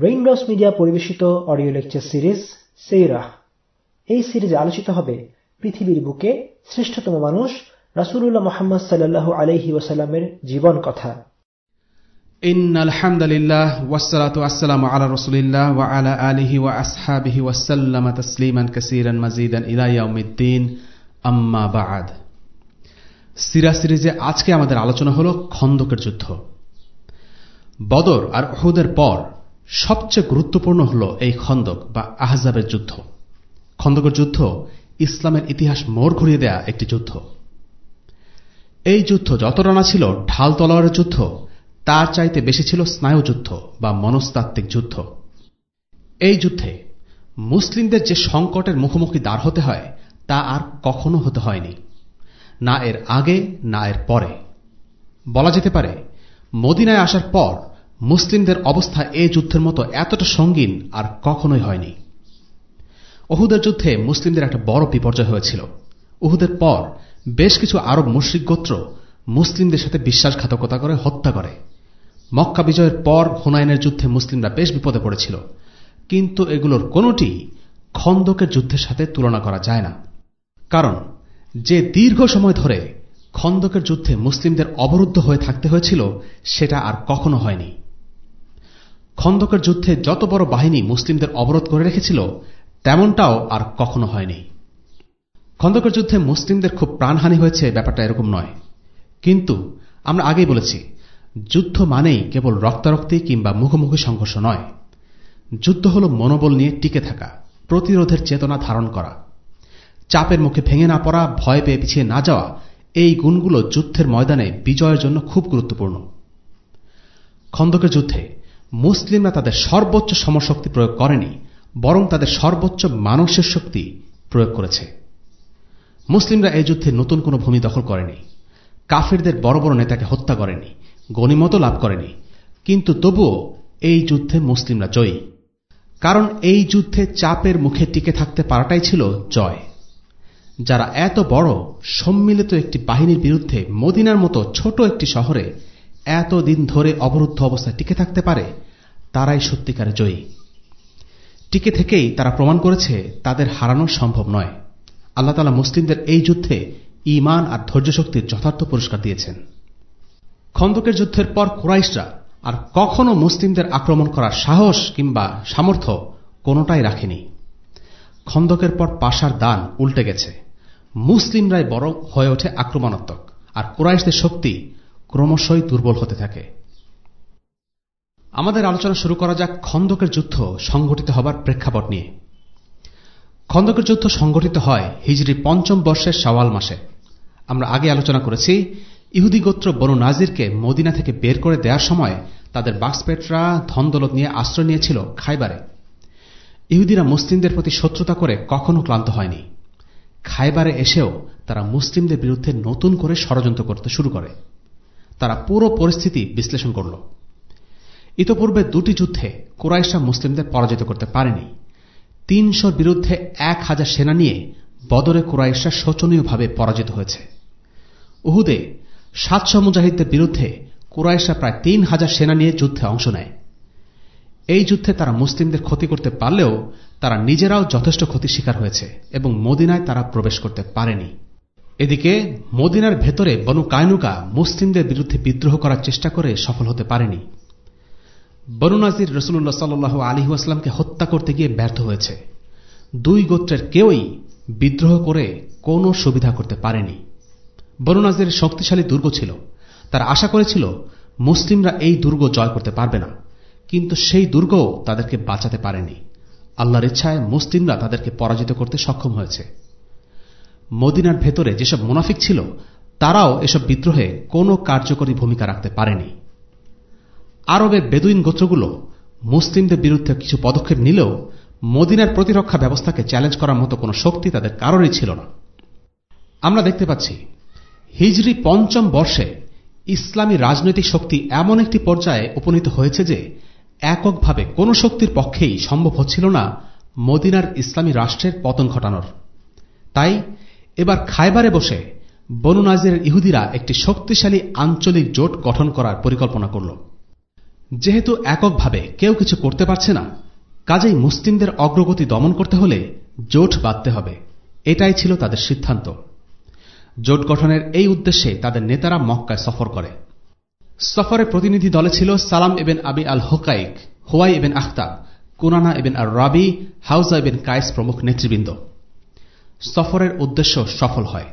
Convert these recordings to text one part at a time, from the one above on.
Raindrops media পরিবেশিত audio lecture series সেইরাহ এই সিরিজে আলোচিত হবে পৃথিবীর বুকে শ্রেষ্ঠতম মানুষ রাসূলুল্লাহ মুহাম্মদ সাল্লাল্লাহু আলাইহি ওয়াসাল্লামের জীবন কথা إن الحمد لله والصلاة والسلام على رسول الله وعلى آله وأصحابه وسلم تسليما كثيرا مزيدا إلى يوم الدين أما بعد সিরা সিরিজে আজকে আমাদের আলোচনা হলো খন্দকের যুদ্ধ বদর আর উহুদের পর সবচেয়ে গুরুত্বপূর্ণ হল এই খন্দক বা আহজাবের যুদ্ধ। খন্দকের যুদ্ধ ইসলামের ইতিহাস মোড় ঘুরিয়ে দেয়া একটি যুদ্ধ। এই যুদ্ধ যত রানা ছিল ঢাল তলোয়ারের যুদ্ধ, তার চাইতে বেশি ছিল স্নায়ুযুদ্ধ বা মনস্তাত্ত্বিক যুদ্ধ। এই যুদ্ধে মুসলিমদের যে সংকটের মুখোমুখি দাঁড় হতে হয়, তা আর কখনো হতে হয়নি। না এর আগে, না এর পরে। বলা যেতে পারে, মদিনায় আসার পর মুসলিমদের অবস্থা এ যুদ্ধের মতো এতটা সঙ্গীন আর কখনোই হয়নি। ওহুদের যুদ্ধে মুসলিমদের একটা বড় বিপর্যয় হয়েছিল। উহুদের পর বেশ কিছু আরব মুশ্রিক গোত্র মুসলিমদের সাথে বিশ্বাসঘাতকতা করে হত্যা করে। মক্কা বিজয়ের পর হুনাইনের যুদ্ধে মুসলিমরা বেশ বিপদে পড়েছিল। কিন্তু এগুলোর কোনটি খন্দকের যুদ্ধের সাথে তুলনা করা যায় না। কারণ যে দীর্ঘ সময় ধরে খন্দকের যুদ্ধে মুসলিমদের অবরুদ্ধ হয়ে থাকতে হয়েছিল, সেটা আর কখনো হয়নি। খন্দকের যুদ্ধে যত বড় বাহিনী মুসলিমদের অবরোধ করে রেখেছিল, তেমনটাও আর কখনো হয়নি। খন্দকের যুদ্ধে মুসলিমদের খুব প্রাণহানি হয়েছে ব্যাপারটা এরকম নয়। কিন্তু আমরা আগেই বলেছি, যুদ্ধ মানেই কেবল রক্তারক্তি কিংবা মুখোমুখি সংঘর্ষ নয়। যুদ্ধ হল মনোবল নিয়ে টিকে থাকা, প্রতিরোধের চেতনা ধারণ করা। চাপের মুখে ভেঙে না পড়া, ভয় পেয়ে পিছিয়ে না যাওয়া, এই গুণগুলো যুদ্ধের ময়দানে বিজয়ের জন্য খুব গুরুত্বপূর্ণ। খন্দকের যুদ্ধে মুসলিমরা তাদের সর্বোচ্চ সমশক্তি প্রয়োগ করেনি, বরং তাদের সর্বোচ্চ মানসিক শক্তি প্রয়োগ করেছে। মুসলিমরা এই যুদ্ধে নতুন কোনো ভূমি দখল করেনি। কাফেরদের বড় বড় নেতাকে হত্যা করেনি গণিমত লাভ করেনি। কিন্তু তবুও এই যুদ্ধে মুসলিমরা জয়ী। কারণ এই যুদ্ধে চাপের মুখে টিকে থাকতে পারাটাই ছিল জয়। যারা এত বড়, সম্মিলিত একটি বাহিনীর বিরুদ্ধে মদিনার মতো ছোট একটি শহরে এত দিন ধরে অবরুদ্ধ অবস্থায় টিকে থাকতে পারে, তারাই সত্যিকারে জয়ী। টিকে থেকেই তারা প্রমাণ করেছে তাদের হারানো সম্ভব নয়। আল্লাহ তালা মুসলিমদের এই যুদ্ধে ইমান আর ধৈর্য শক্তির যথার্থ পুরস্কার দিয়েছেন। খন্দকের যুদ্ধের পর কুরাইশরা আর কখনো মুসলিমদের আক্রমণ করার সাহস কিংবা সামর্থ্য কোনোটাই রাখেনি। খন্দকের পর পাশার দান উল্টে গেছে। মুসলিমরাই বড় হয়ে ওঠে আক্রমণাত্মক, আর কুরাইশদের শক্তি ক্রমশই দুর্বল হতে থাকে। আমাদের আলোচনা শুরু করা যাক খন্দকের যুদ্ধ সংঘটিত হবার প্রেক্ষাপট নিয়ে। খন্দকের যুদ্ধ সংঘটিত হয় হিজড়ি পঞ্চম বর্ষের সওয়াল মাসে। আমরা আগে আলোচনা করেছি, ইহুদি গোত্র বনু নাজিরকে মদিনা থেকে বের করে দেওয়ার সময় তাদের বাক্সপেটরা ধনদলত নিয়ে আশ্রয় নিয়েছিল খাইবারে। ইহুদিরা মুসলিমদের প্রতি শত্রুতা করে কখনো ক্লান্ত হয়নি। খাইবারে এসেও তারা মুসলিমদের বিরুদ্ধে নতুন করে ষড়যন্ত্র করতে শুরু করে। তারা পুরো পরিস্থিতি বিশ্লেষণ করল। ইতপূর্বে দুটি যুদ্ধে কুরাইশা মুসলিমদের পরাজিত করতে পারেনি। তিনশোর বিরুদ্ধে এক হাজার সেনা নিয়ে বদরে কুরাইশা শোচনীয়ভাবে পরাজিত হয়েছে। উহুদে সাতশো মুজাহিদদের বিরুদ্ধে কুরাইশা প্রায় তিন হাজার সেনা নিয়ে যুদ্ধে অংশ নেয়। এই যুদ্ধে তারা মুসলিমদের ক্ষতি করতে পারলেও তারা নিজেরাও যথেষ্ট ক্ষতির শিকার হয়েছে এবং মদিনায় তারা প্রবেশ করতে পারেনি। এদিকে, মদিনার ভেতরে বনু কায়নুকা মুসলিমদের বিরুদ্ধে বিদ্রোহ করার চেষ্টা করে সফল হতে পারেনি। বনু নাজির রসুল্লাহ সাল আলী আসলামকে হত্যা করতে গিয়ে ব্যর্থ হয়েছে। দুই গোত্রের কেউই বিদ্রোহ করে কোনো সুবিধা করতে পারেনি। বনু নাজিরের শক্তিশালী দুর্গ ছিল। তারা আশা করেছিল, মুসলিমরা এই দুর্গ জয় করতে পারবে না। কিন্তু সেই দুর্গও তাদেরকে বাঁচাতে পারেনি। আল্লাহর ইচ্ছায় মুসলিমরা তাদেরকে পরাজিত করতে সক্ষম হয়েছে। মদিনার ভেতরে যেসব মুনাফিক ছিল, তারাও এসব বিদ্রোহে কোনো কার্যকরী ভূমিকা রাখতে পারেনি। আরবের বেদুইন গোত্রগুলো মুসলিমদের বিরুদ্ধে কিছু পদক্ষেপ নিলেও মদিনার প্রতিরক্ষা ব্যবস্থাকে চ্যালেঞ্জ করার মতো কোনো শক্তি তাদের কারোরই ছিল না। আমরা দেখতে পাচ্ছি, হিজরি পঞ্চম বর্ষে ইসলামী রাজনৈতিক শক্তি এমন একটি পর্যায়ে উপনীত হয়েছে যে এককভাবে কোনো শক্তির পক্ষেই সম্ভব হচ্ছিল না মদিনার ইসলামী রাষ্ট্রের পতন ঘটানোর। তাই এবার খায়বারে বসে বনু নাজিরের ইহুদিরা একটি শক্তিশালী আঞ্চলিক জোট গঠন করার পরিকল্পনা করল। যেহেতু এককভাবে কেউ কিছু করতে পারছে না, কাজেই মুসলিমদের অগ্রগতি দমন করতে হলে জোট বাঁধতে হবে। এটাই ছিল তাদের সিদ্ধান্ত। জোট গঠনের এই উদ্দেশ্যে তাদের নেতারা মক্কায় সফর করে। সফরে প্রতিনিধি দলে ছিল সালাম এবেন আবি আল হোকাইক হোয়াই এবেন আখতাব, কুনানা এবেন আর রাবি হাউজা এবেন কায়েস প্রমুখ নেতৃবৃন্দ। সফরের উদ্দেশ্য সফল হয়।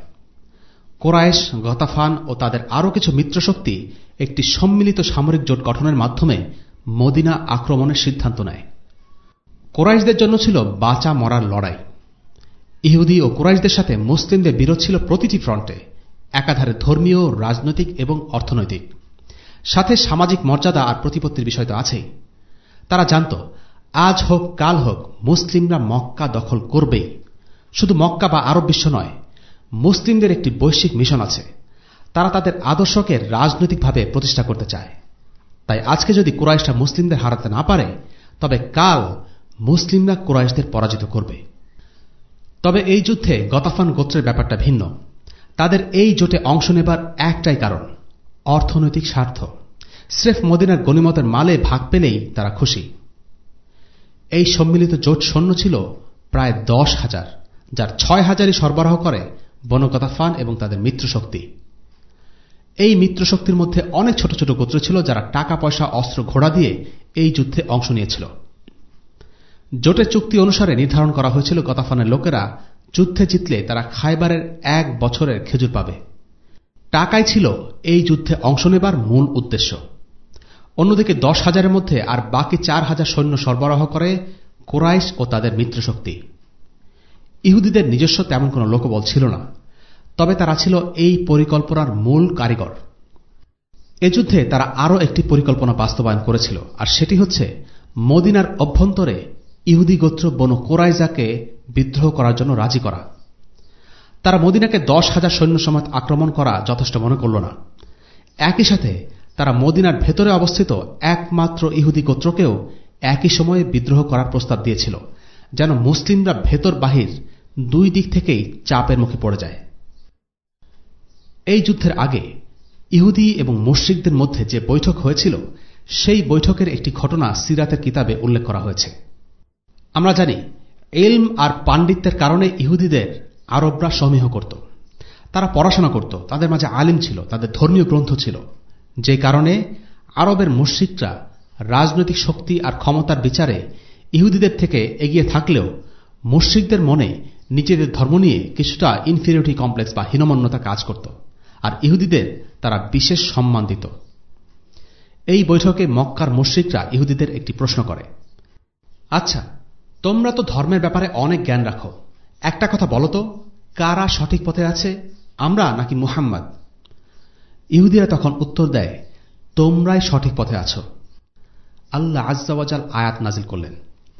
কোরায়েশ, গতাফান ও তাদের আরও কিছু মিত্রশক্তি একটি সম্মিলিত সামরিক জোট গঠনের মাধ্যমে মদিনা আক্রমণের সিদ্ধান্ত নেয়। কোরাইশদের জন্য ছিল বাঁচা মরার লড়াই। ইহুদি ও কোরাইশদের সাথে মুসলিমদের বিরোধ ছিল প্রতিটি ফ্রন্টে, একাধারে ধর্মীয়, রাজনৈতিক এবং অর্থনৈতিক। সাথে সামাজিক মর্যাদা আর প্রতিপত্তির বিষয় তো আছেই। তারা জানত, আজ হোক, কাল হোক, মুসলিমরা মক্কা দখল করবেই। শুধু মক্কা বা আরব বিশ্ব নয়, মুসলিমদের একটি বৈশ্বিক মিশন আছে। তারা তাদের আদর্শকে রাজনৈতিকভাবে প্রতিষ্ঠা করতে চায়। তাই আজকে যদি কুরাইশরা মুসলিমদের হারাতে না পারে, তবে কাল মুসলিমরা কুরাইশদের পরাজিত করবে। তবে এই যুদ্ধে গতাফান গোত্রের ব্যাপারটা ভিন্ন। তাদের এই জোটে অংশ নেবার একটাই কারণ, অর্থনৈতিক স্বার্থ। স্রেফ মদিনার গণিমতের মালে ভাগ পেলেই তারা খুশি। এই সম্মিলিত জোট সৈন্য ছিল প্রায় দশ হাজার। যার ছয় হাজারই সরবরাহ করে বনগতাফান এবং তাদের মিত্রশক্তি। এই মিত্রশক্তির মধ্যে অনেক ছোট ছোট গোত্র ছিল যারা টাকা, পয়সা, অস্ত্র ঘোড়া দিয়ে এই যুদ্ধে অংশ নিয়েছিল। জোটের চুক্তি অনুসারে নির্ধারণ করা হয়েছিল গতাফানের লোকেরা যুদ্ধে জিতলে তারা খাইবারের এক বছরের খেজুর পাবে। টাকাই ছিল এই যুদ্ধে অংশ নেবার মূল উদ্দেশ্য। অন্যদিকে দশ হাজারের মধ্যে আর বাকি চার হাজার সৈন্য সরবরাহ করে কোরাইশ ও তাদের মিত্রশক্তি। ইহুদিদের নিজস্ব তেমন কোনো লোকবল ছিল না, তবে তারা ছিল এই পরিকল্পনার মূল কারিগর। এ যুদ্ধে তারা আরও একটি পরিকল্পনা বাস্তবায়ন করেছিল, আর সেটি হচ্ছে মদিনার অভ্যন্তরে ইহুদি গোত্র বন কোরাইজাকে বিদ্রোহ করার জন্য রাজি করা। তারা মদিনাকে দশ হাজার সৈন্য সমাজ আক্রমণ করা যথেষ্ট মনে করল না। একই সাথে তারা মদিনার ভেতরে অবস্থিত একমাত্র ইহুদি গোত্রকেও একই সময়ে বিদ্রোহ করার প্রস্তাব দিয়েছিল যেন মুসলিমরা ভেতর বাহির দুই দিক থেকেই চাপের মুখে পড়ে যায়। এই যুদ্ধের আগে ইহুদি এবং মুশ্রিকদের মধ্যে যে বৈঠক হয়েছিল, সেই বৈঠকের একটি ঘটনা সিরাতের কিতাবে উল্লেখ করা হয়েছে। আমরা জানি, এলম আর পাণ্ডিত্যের কারণে ইহুদিদের আরবরা সমীহ করত। তারা পড়াশোনা করত, তাদের মাঝে আলিম ছিল, তাদের ধর্মীয় গ্রন্থ ছিল। যে কারণে আরবের মুশ্রিকরা রাজনৈতিক শক্তি আর ক্ষমতার বিচারে ইহুদিদের থেকে এগিয়ে থাকলেও মুশ্রিকদের মনে নিজেদের ধর্ম নিয়ে কিছুটা ইনফিরিয়রিটি কমপ্লেক্স বা হীনমন্যতা কাজ করত। আর ইহুদিদের তারা বিশেষ সম্মান দিত। এই বৈঠকে মক্কার মুশ্রিকরা ইহুদিদের একটি প্রশ্ন করে। আচ্ছা তোমরা তো ধর্মের ব্যাপারে অনেক জ্ঞান রাখো। একটা কথা বলো তো, কারা সঠিক পথে আছে, আমরা নাকি মুহাম্মদ? ইহুদিরা তখন উত্তর দেয়, তোমরাই সঠিক পথে আছো। আল্লাহ আজ্জাওয়াজাল আয়াত নাজিল করলেন।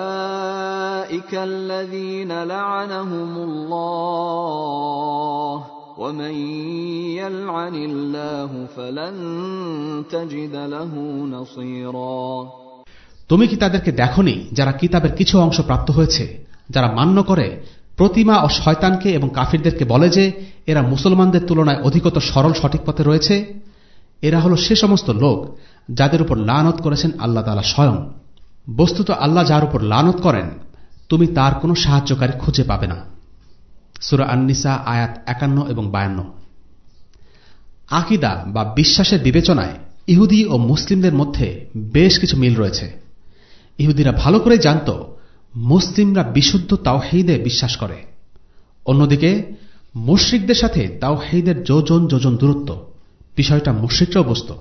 أولئك الذين لعنهم الله ومن يلعن الله فلن تجد له نصيرا তুমি কি তাদেরকে দেখনি যারা কিতাবের কিছু অংশ প্রাপ্ত হয়েছে যারা মান্য করে প্রতিমা ও শয়তানকে এবং কাফিরদেরকে বলে যে এরা মুসলমানদের তুলনায় অধিকতর সরল সঠিক পথে রয়েছে এরা হল সে সমস্ত লোক যাদের উপর লানত করেছেন আল্লাহ তালা স্বয়ং বস্তুত আল্লাহ যার উপর লানত করেন, তুমি তার কোনো সাহায্যকারী খুঁজে পাবে না। সুরা আন্নিসা আয়াত একান্ন এবং বায়ান্ন। আকিদা বা বিশ্বাসের বিবেচনায় ইহুদি ও মুসলিমদের মধ্যে বেশ কিছু মিল রয়েছে। ইহুদিরা ভালো করে জানত, মুসলিমরা বিশুদ্ধ তাওহেইদে বিশ্বাস করে। অন্যদিকে, মুশ্রিকদের সাথে তাওহেইদের যোজন যোজন দূরত্ব। বিষয়টা মুশ্রিকরাও বুঝত।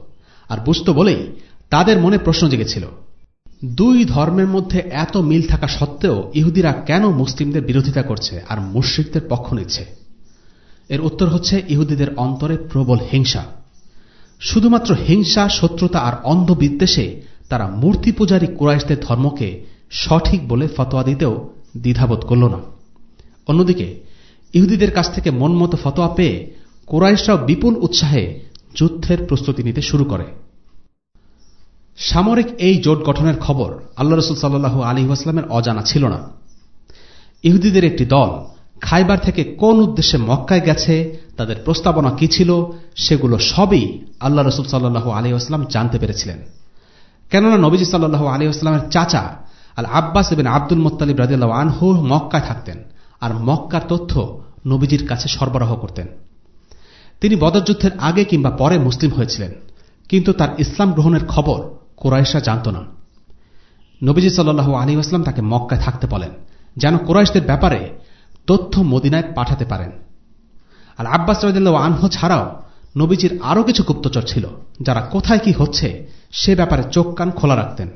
আর বুঝত বলেই তাদের মনে প্রশ্ন জেগেছিল। দুই ধর্মের মধ্যে এত মিল থাকা সত্ত্বেও ইহুদিরা কেন মুসলিমদের বিরোধিতা করছে আর মুশ্রিকদের পক্ষ নিচ্ছে? এর উত্তর হচ্ছে ইহুদিদের অন্তরে প্রবল হিংসা। শুধুমাত্র হিংসা, শত্রুতা আর অন্ধবিদ্বেষে তারা মূর্তি পূজারী কুরাইশদের ধর্মকে সঠিক বলে ফতোয়া দিতেও দ্বিধাবোধ করল না। অন্যদিকে, ইহুদিদের কাছ থেকে মনমতো ফতোয়া পেয়ে কোরাইশরাও বিপুল উৎসাহে যুদ্ধের প্রস্তুতি নিতে শুরু করে। সামরিক এই জোট গঠনের খবর আল্লাহ রসুল সাল্লু আলী অজানা ছিল না। ইহুদিদের একটি দল খাইবার থেকে কোন উদ্দেশ্যে মক্কায় গেছে, তাদের প্রস্তাবনা কি ছিল, সেগুলো সবই আল্লাহ রসুল সাল্লু আলী আসলাম জানতে পেরেছিলেন। কেননা নবীজি সাল্লু আলী আসলামের চাচা আল আব্বাস এবং আব্দুল মোত্তালিব রাজিয়াল আনহু মক্কায় থাকতেন আর মক্কার তথ্য নবীজির কাছে সরবরাহ করতেন। তিনি বদরযুদ্ধের আগে কিংবা পরে মুসলিম হয়েছিলেন, কিন্তু তার ইসলাম গ্রহণের খবর কোরাইশা জানত না। নবীজি সাল্লু আলী আসলাম তাকে মক্কায় থাকতে বলেন, যেন কোরাইশদের ব্যাপারে তথ্য মদিনায় পাঠাতে পারেন। আর আব্বাস রাজিল্লা আনহু ছাড়াও নবীজির আরও কিছু গুপ্তচর ছিল, যারা কোথায় কি হচ্ছে সে ব্যাপারে চোখ কান খোলা রাখতেন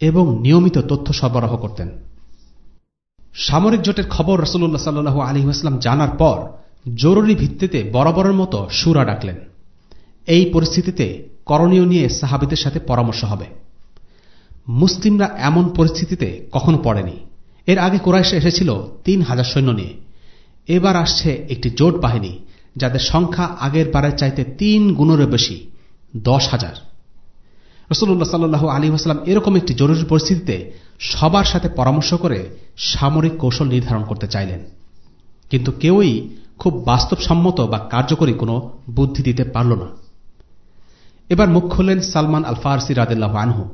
এবং নিয়মিত তথ্য সরবরাহ করতেন। সামরিক জোটের খবর রসুল্লাহ সাল্লু আসলাম জানার পর জরুরি ভিত্তিতে বরাবরের মতো সুরা ডাকলেন। এই পরিস্থিতিতে করণীয় নিয়ে সাহাবিদের সাথে পরামর্শ হবে। মুসলিমরা এমন পরিস্থিতিতে কখনো পড়েনি। এর আগে কোরাইশা এসেছিল তিন হাজার সৈন্য নিয়ে। এবার আসছে একটি জোট বাহিনী, যাদের সংখ্যা আগের বারের চাইতে তিন গুণেরও বেশি, দশ হাজার। রসুল্লাহ সাল্লু আলী আসলাম এরকম একটি জরুরি পরিস্থিতিতে সবার সাথে পরামর্শ করে সামরিক কৌশল নির্ধারণ করতে চাইলেন। কিন্তু কেউই খুব বাস্তবসম্মত বা কার্যকরী কোনো বুদ্ধি দিতে পারল না। এবার মুখ খুললেন সালমান আল ফারসি রাদেল্লাহ আনহু।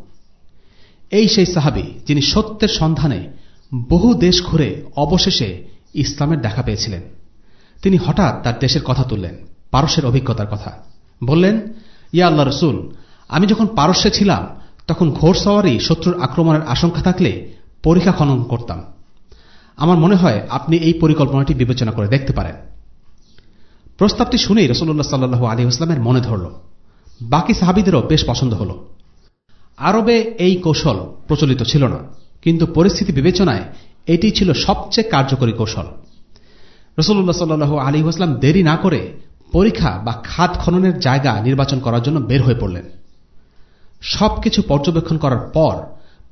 এই সেই সাহাবি যিনি সত্যের সন্ধানে বহু দেশ ঘুরে অবশেষে ইসলামের দেখা পেয়েছিলেন। তিনি হঠাৎ তার দেশের কথা তুললেন, পারস্যের অভিজ্ঞতার কথা। বললেন, ইয়া আল্লাহ রসুল, আমি যখন পারস্যে ছিলাম, তখন ঘোড়সওয়ারি শত্রুর আক্রমণের আশঙ্কা থাকলে পরীক্ষা খনন করতাম। আমার মনে হয় আপনি এই পরিকল্পনাটি বিবেচনা করে দেখতে পারেন। প্রস্তাবটি শুনেই রসুল্লাহ সাল্লু আলী আসলামের মনে ধরল। বাকি সাহাবিদেরও বেশ পছন্দ হল। আরবে এই কৌশল প্রচলিত ছিল না, কিন্তু পরিস্থিতি বিবেচনায় এটি ছিল সবচেয়ে কার্যকরী কৌশল। রসুল্লাহ সাল্লু আলী আসলাম দেরি না করে পরীক্ষা বা খাত খননের জায়গা নির্বাচন করার জন্য বের হয়ে পড়লেন। সবকিছু পর্যবেক্ষণ করার পর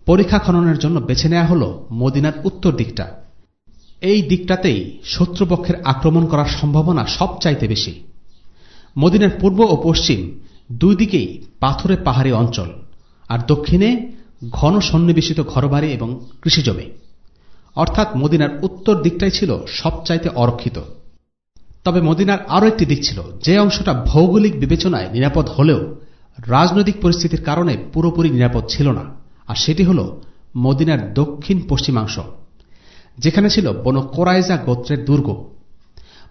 পরীক্ষা খননের জন্য বেছে নেওয়া হল মদিনার উত্তর দিকটা। এই দিকটাতেই শত্রুপক্ষের আক্রমণ করার সম্ভাবনা সবচাইতে বেশি। মদিনার পূর্ব ও পশ্চিম দুই দিকেই পাথরে পাহাড়ি অঞ্চল আর দক্ষিণে ঘন সন্নিবেশিত ঘরবাড়ি এবং কৃষিজমি। অর্থাৎ মদিনার উত্তর দিকটাই ছিল সবচাইতে অরক্ষিত। তবে মদিনার আরও একটি দিক ছিল, যে অংশটা ভৌগোলিক বিবেচনায় নিরাপদ হলেও রাজনৈতিক পরিস্থিতির কারণে পুরোপুরি নিরাপদ ছিল না, আর সেটি হল মদিনার দক্ষিণ পশ্চিমাংশ, যেখানে ছিল বনু কোরাইজা গোত্রের দুর্গ।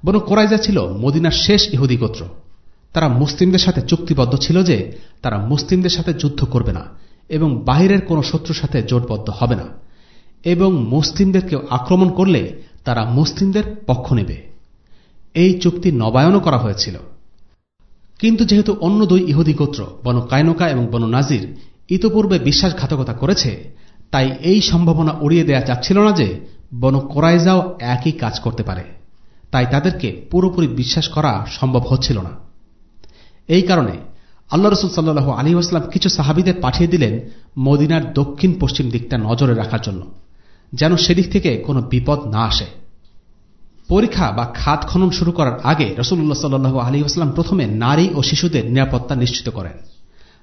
বনু কোরাইজা ছিল মদিনার শেষ ইহুদি গোত্র। তারা মুসলিমদের সাথে চুক্তিবদ্ধ ছিল যে তারা মুসলিমদের সাথে যুদ্ধ করবে না এবং বাহিরের কোনো শত্রুর সাথে জোটবদ্ধ হবে না। এবং মুসলিমদেরকে আক্রমণ করলে তারা মুসলিমদের পক্ষ নেবে। এই চুক্তি নবায়নও করা হয়েছিল। কিন্তু যেহেতু অন্য দুই ইহুদি গোত্র, বন কায়নকা এবং বন নাজির, ইতপূর্বে বিশ্বাসঘাতকতা করেছে, তাই এই সম্ভাবনা উড়িয়ে দেয়া যাচ্ছিল না যে বন কোরাইজাও একই কাজ করতে পারে। তাই তাদেরকে পুরোপুরি বিশ্বাস করা সম্ভব হচ্ছিল না। এই কারণে আল্লাহ রসুল সাল্লু আলী আসলাম কিছু সাহাবিদের পাঠিয়ে দিলেন মদিনার দক্ষিণ পশ্চিম দিকটা নজরে রাখার জন্য, যেন সেদিক থেকে কোনো বিপদ না আসে। পরীক্ষা বা খাত খনন শুরু করার আগে রসুল্লাহ সাল্লু আলী আসলাম প্রথমে নারী ও শিশুদের নিরাপত্তা নিশ্চিত করেন।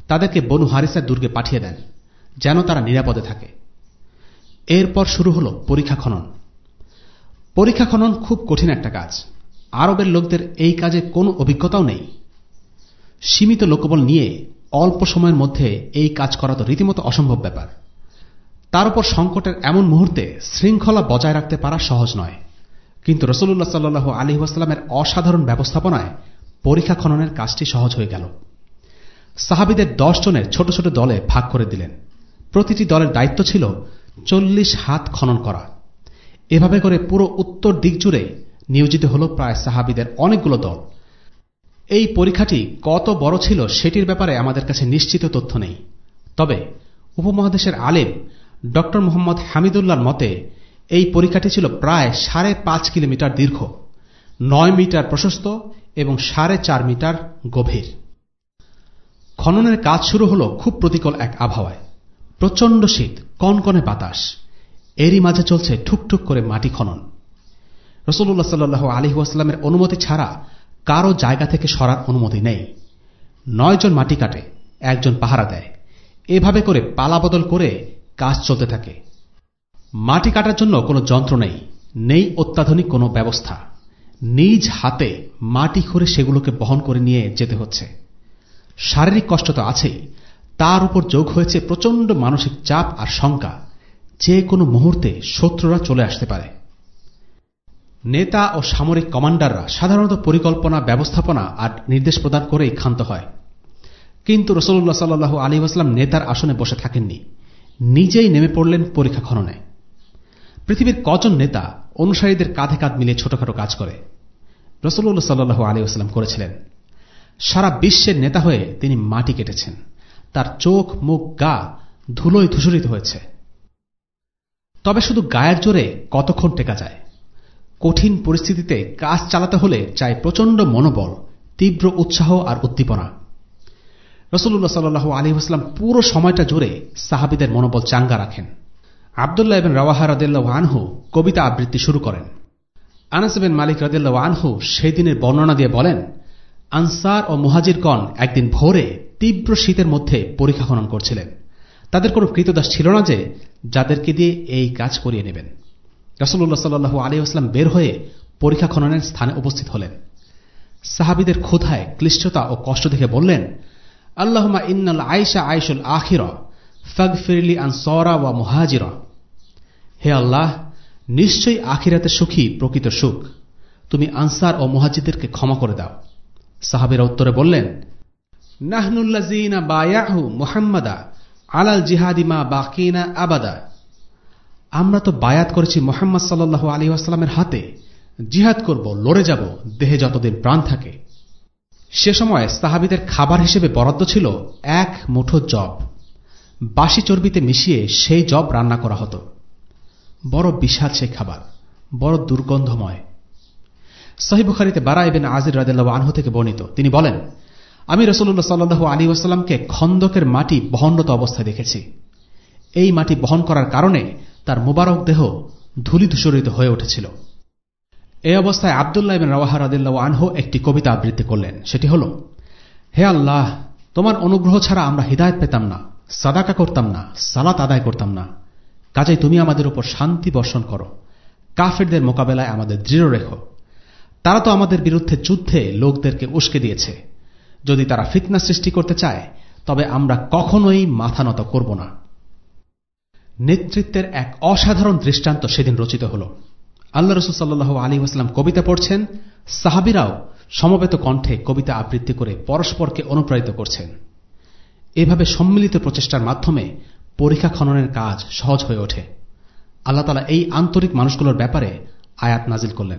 তাদেরকে বনু হারিসা দুর্গে পাঠিয়ে দেন, যেন তারা নিরাপদে থাকে। এরপর শুরু হল পরীক্ষা খনন। পরীক্ষা খনন খুব কঠিন একটা কাজ। আরবের লোকদের এই কাজে কোনো অভিজ্ঞতাও নেই। সীমিত লোকবল নিয়ে অল্প সময়ের মধ্যে এই কাজ করা তো রীতিমতো অসম্ভব ব্যাপার। তার উপর সংকটের এমন মুহূর্তে শৃঙ্খলা বজায় রাখতে পারা সহজ নয়। কিন্তু রসুল্লাহ সাল্লু আলী অসাধারণ ব্যবস্থাপনায় পরীক্ষা খননের কাজটি সহজ হয়ে গেল। সাহাবিদের দশ জনের ছোট ছোট দলে ভাগ করে দিলেন। প্রতিটি দলের দায়িত্ব ছিল চল্লিশ হাত খনন করা। এভাবে করে পুরো উত্তর দিক জুড়ে নিয়োজিত হল প্রায় সাহাবিদের অনেকগুলো দল। এই পরীক্ষাটি কত বড় ছিল সেটির ব্যাপারে আমাদের কাছে নিশ্চিত তথ্য নেই। তবে উপমহাদেশের আলেম ড মোহাম্মদ হামিদুল্লাহর মতে, এই পরীক্ষাটি ছিল প্রায় সাড়ে পাঁচ কিলোমিটার দীর্ঘ, নয় মিটার প্রশস্ত এবং সাড়ে চার মিটার গভীর। খননের কাজ শুরু হল খুব প্রতিকূল এক আবহাওয়ায়। প্রচণ্ড শীত, কনকনে বাতাস, এরই মাঝে চলছে ঠুকঠুক করে মাটি খনন। রসুল্লাহ সাল্লু আলহিউসলামের অনুমতি ছাড়া কারও জায়গা থেকে সরার অনুমতি নেই। নয়জন মাটি কাটে, একজন পাহারা দেয়। এভাবে করে পালাবদল করে কাজ চলতে থাকে। মাটি কাটার জন্য কোনো যন্ত্র নেই নেই অত্যাধুনিক কোনো ব্যবস্থা। নিজ হাতে মাটি খুঁড়ে সেগুলোকে বহন করে নিয়ে যেতে হচ্ছে। শারীরিক কষ্ট তো আছেই, তার উপর যোগ হয়েছে প্রচণ্ড মানসিক চাপ আর শঙ্কা। যে কোনো মুহূর্তে শত্রুরা চলে আসতে পারে। নেতা ও সামরিক কমান্ডাররা সাধারণত পরিকল্পনা, ব্যবস্থাপনা আর নির্দেশ প্রদান করেই ক্ষান্ত হয়। কিন্তু রসল্লাহ সাল্লু আলী আসলাম নেতার আসনে বসে থাকেননি। নিজেই নেমে পড়লেন পরীক্ষা খননে। পৃথিবীর কজন নেতা অনুসারীদের কাঁধে কাঁধ মিলিয়ে ছোটখাটো কাজ করে? রসল্লাহ সাল্লু আলী আসলাম করেছিলেন। সারা বিশ্বের নেতা হয়ে তিনি মাটি কেটেছেন। তার চোখ, মুখ, গা ধুলোয় ধূসরিত হয়েছে। তবে শুধু গায়ের জোরে কতক্ষণ টেকা যায়? কঠিন পরিস্থিতিতে কাজ চালাতে হলে চাই প্রচণ্ড মনোবল, তীব্র উৎসাহ আর উদ্দীপনা। রসুল্লাহ সাল্লু আলী আসলাম পুরো সময়টা জুড়ে সাহাবিদের মনোবল চাঙ্গা রাখেন। আবদুল্লাহ এবেন রওয়াহা রদেল্লাহ আনহু কবিতা আবৃত্তি শুরু করেন। আনাস বিন মালিক রদেল্লাহ আনহু সেই দিনের বর্ণনা দিয়ে বলেন, আনসার ও মুহাজিরগণ একদিন ভোরে তীব্র শীতের মধ্যে পরীক্ষা খনন করছিলেন। তাদের কোনো কৃতদাস ছিল না যে যাদেরকে দিয়ে এই কাজ করিয়ে নেবেন। রসুল্লাহ সাল্লু আলী আসলাম বের হয়ে পরীক্ষা খননের স্থানে উপস্থিত হলেন। সাহাবিদের ক্ষুধায়, ক্লিষ্টতা ও কষ্ট দেখে বললেন আল্লাহমা ইন্নাল আয়সা আয়সুল আখির ফগ ফিরলি আনসরা ওয়া মুহাজির। হে আল্লাহ, নিশ্চয়ই আখিরাতে সুখী প্রকৃত সুখ। তুমি আনসার ও মুহাজিদেরকে ক্ষমা করে দাও। সাহাবিরা উত্তরে বললেন নাহনুল্লাজিনা বায়াহু মুহাম্মাদা আলাল জিহাদিমা বাকিনা আবাদা। আমরা তো বায়াত করেছি মোহাম্মদ সাল্লু আলী আসলামের হাতে। জিহাদ করব, লড়ে যাব, দেহে যতদিন প্রাণ থাকে। সে সময় সাহাবিদের খাবার হিসেবে বরাদ্দ ছিল এক মুঠো জব বাসি চর্বিতে মিশিয়ে সেই জব রান্না করা হতো। বড় বিশাল সেই খাবার, বড় দুর্গন্ধময়। সহিবুখারিতে বারা এবেন আজির রাদেল্লাহ আনহু থেকে বর্ণিত। তিনি বলেন, আমি রসুল্লাহ সাল্লু আলী ওয়াসাল্লামকে খন্দকের মাটি বহনরত অবস্থায় দেখেছি। এই মাটি বহন করার কারণে তার মুবারক দেহ ধুলি ধূসরিত হয়ে উঠেছিল। এ অবস্থায় আবদুল্লাহ বিন রওয়াহা রাদিল্লাহ আনহু একটি কবিতা আবৃত্তি করলেন। সেটি হল, হে আল্লাহ, তোমার অনুগ্রহ ছাড়া আমরা হৃদায়ত পেতাম না, সাদাকা করতাম না, সালাত আদায় করতাম না। কাজেই তুমি আমাদের উপর শান্তি বর্ষণ করো। কাফেরদের মোকাবেলায় আমাদের দৃঢ় রেখো। তারা তো আমাদের বিরুদ্ধে যুদ্ধে লোকদেরকে উস্কে দিয়েছে। যদি তারা ফিতনা সৃষ্টি করতে চায়, তবে আমরা কখনোই মাথা নত করব না। নেতৃত্বের এক অসাধারণ দৃষ্টান্ত সেদিন রচিত হল। আল্লাহ রসুল সাল্লু আলী আসলাম কবিতা পড়ছেন, সাহাবিরাও সমবেত কণ্ঠে কবিতা আবৃত্তি করে পরস্পরকে অনুপ্রাণিত করছেন। এভাবে সম্মিলিত প্রচেষ্টার মাধ্যমে পরীক্ষা খননের কাজ সহজ হয়ে ওঠে। আল্লাহ তালা এই আন্তরিক মানুষগুলোর ব্যাপারে আয়াত নাজিল করলেন।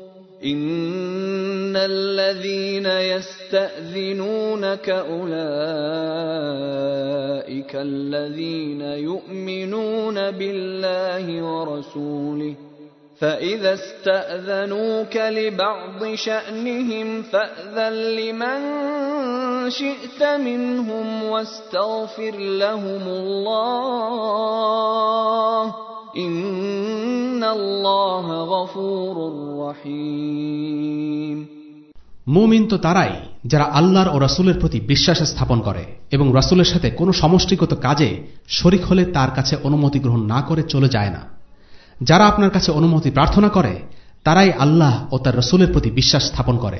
إن الذين يستأذنونك أولئك الذين يؤمنون بالله ورسوله فإذا استأذنوك لبعض شأنهم فأذن لمن شئت منهم واستغفر لهم الله মুমিন তো তারাই যারা আল্লাহর ও রাসুলের প্রতি বিশ্বাস স্থাপন করে এবং রাসুলের সাথে কোনো সমষ্টিগত কাজে শরিক হলে তার কাছে অনুমতি গ্রহণ না করে চলে যায় না। যারা আপনার কাছে অনুমতি প্রার্থনা করে, তারাই আল্লাহ ও তার রসুলের প্রতি বিশ্বাস স্থাপন করে।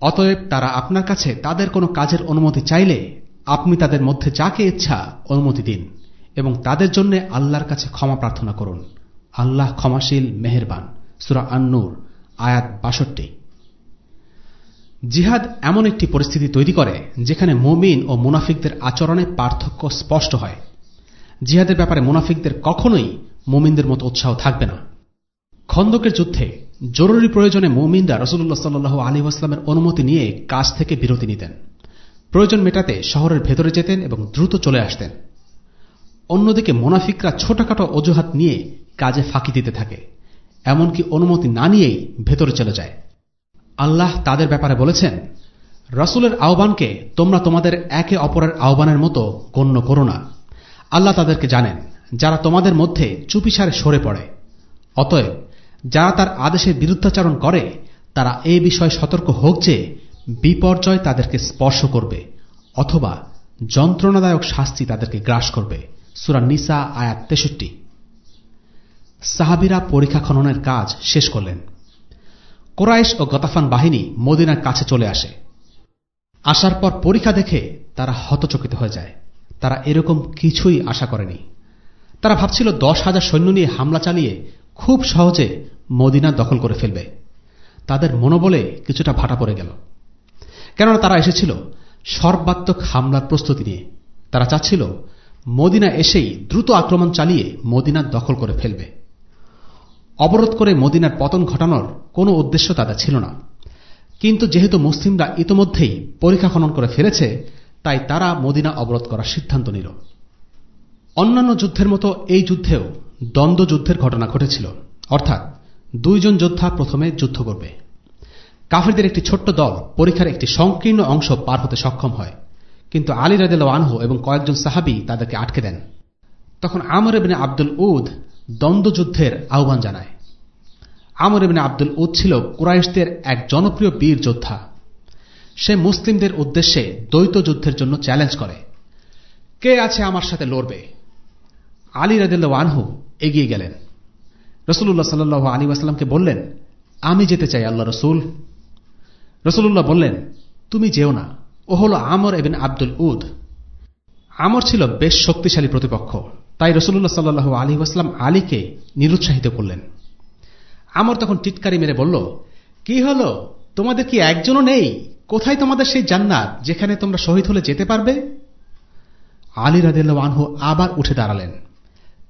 অতএব তারা আপনার কাছে তাদের কোনো কাজের অনুমতি চাইলে আপনি তাদের মধ্যে যাকে ইচ্ছা অনুমতি দিন। এবং তাদের জন্য আল্লাহর কাছে ক্ষমা প্রার্থনা করুন। আল্লাহ ক্ষমাশীল, মেহেরবান। সুরা আন্নুর, আয়াত বাষট্টি। জিহাদ এমন একটি পরিস্থিতি তৈরি করে যেখানে মুমিন ও মুনাফিকদের আচরণে পার্থক্য স্পষ্ট হয়। জিহাদের ব্যাপারে মুনাফিকদের কখনোই মুমিনদের মতো উৎসাহ থাকবে না। খন্দকের যুদ্ধে জরুরি প্রয়োজনে মৌমিনরা রসুল্লাহ সাল্লু আলী আসলামের অনুমতি নিয়ে কাজ থেকে বিরতি নিতেন। প্রয়োজন মেটাতে শহরের ভেতরে যেতেন এবং দ্রুত চলে আসতেন। অন্যদিকে মোনাফিকরা ছোটখাটো অজুহাত নিয়ে কাজে ফাঁকি দিতে থাকে, এমনকি অনুমতি না নিয়েই ভেতরে চলে যায়। আল্লাহ তাদের ব্যাপারে বলেছেন, রসুলের আহ্বানকে তোমরা তোমাদের একে অপরের আহ্বানের মতো গণ্য করো না। আল্লাহ তাদেরকে জানেন, যারা তোমাদের মধ্যে চুপিসারে সরে পড়ে। অতএব, যারা তার আদেশের বিরুদ্ধাচরণ করে, তারা এ বিষয়ে সতর্ক হোক যে বিপর্যয় তাদেরকে স্পর্শ করবে, অথবা যন্ত্রণাদায়ক শাস্তি তাদেরকে গ্রাস করবে। সুরা নিসা আয়াত তেষট্টি। সাহাবিরা পরীক্ষা খননের কাজ শেষ করলেন। কোরাইশ ও গতাফান বাহিনী মদিনার কাছে চলে আসে। আসার পর পরীক্ষা দেখে তারা হতচকিত হয়ে যায়। তারা এরকম কিছুই আশা করেনি। তারা ভাবছিল দশ হাজার সৈন্য নিয়ে হামলা চালিয়ে খুব সহজে মদিনা দখল করে ফেলবে। তাদের মনোবলে কিছুটা ভাটা পড়ে গেল। কেননা তারা এসেছিল সর্বাত্মক হামলার প্রস্তুতি নিয়ে। তারা চাচ্ছিল মদিনা এসেই দ্রুত আক্রমণ চালিয়ে মদিনা দখল করে ফেলবে। অবরোধ করে মদিনার পতন ঘটানোর কোনো উদ্দেশ্য তাদের ছিল না। কিন্তু যেহেতু মুসলিমরা ইতোমধ্যেই পরীক্ষা খনন করে ফেলেছে, তাই তারা মদিনা অবরোধ করার সিদ্ধান্ত নিল। অন্যান্য যুদ্ধের মতো এই যুদ্ধেও দ্বন্দ্ব যুদ্ধের ঘটনা ঘটেছিল। অর্থাৎ দুইজন যোদ্ধা প্রথমে যুদ্ধ করবে। কাফেরদের একটি ছোট্ট দল পরীক্ষার একটি সংকীর্ণ অংশ পার হতে সক্ষম হয়। কিন্তু আলী রাদেল আনহু এবং কয়েকজন সাহাবি তাদেরকে আটকে দেন। তখন আমর এবিন আব্দুল উদ দ্বন্দ্বযুদ্ধের আহ্বান জানায়। আমর এবিন আব্দুল উদ ছিল কুরাইশদের এক জনপ্রিয় বীর যোদ্ধা। সে মুসলিমদের উদ্দেশ্যে দ্বৈত যুদ্ধের জন্য চ্যালেঞ্জ করে। কে আছে আমার সাথে লড়বে? আলী রাদিল্লা আনহু এগিয়ে গেলেন। রসুল্লাহ সাল্লু আলী ওয়াসালামকে বললেন, আমি যেতে চাই আল্লাহ রসুল। রসুল্লাহ বললেন, তুমি যেও না। ও হল আমর এবেন আব্দুল উদ। আমর ছিল বেশ শক্তিশালী প্রতিপক্ষ। তাই রসুল্লাহ সাল্লু আলী ওয়াসলাম আলীকে নিরুৎসাহিত করলেন। আমর তখন টিটকারি মেরে বলল, কি হল? তোমাদের কি একজনও নেই? কোথায় তোমাদের সেই জান্নাত যেখানে তোমরা শহীদ হলে যেতে পারবে? আলী রাদিল্লা আনহু আবার উঠে দাঁড়ালেন,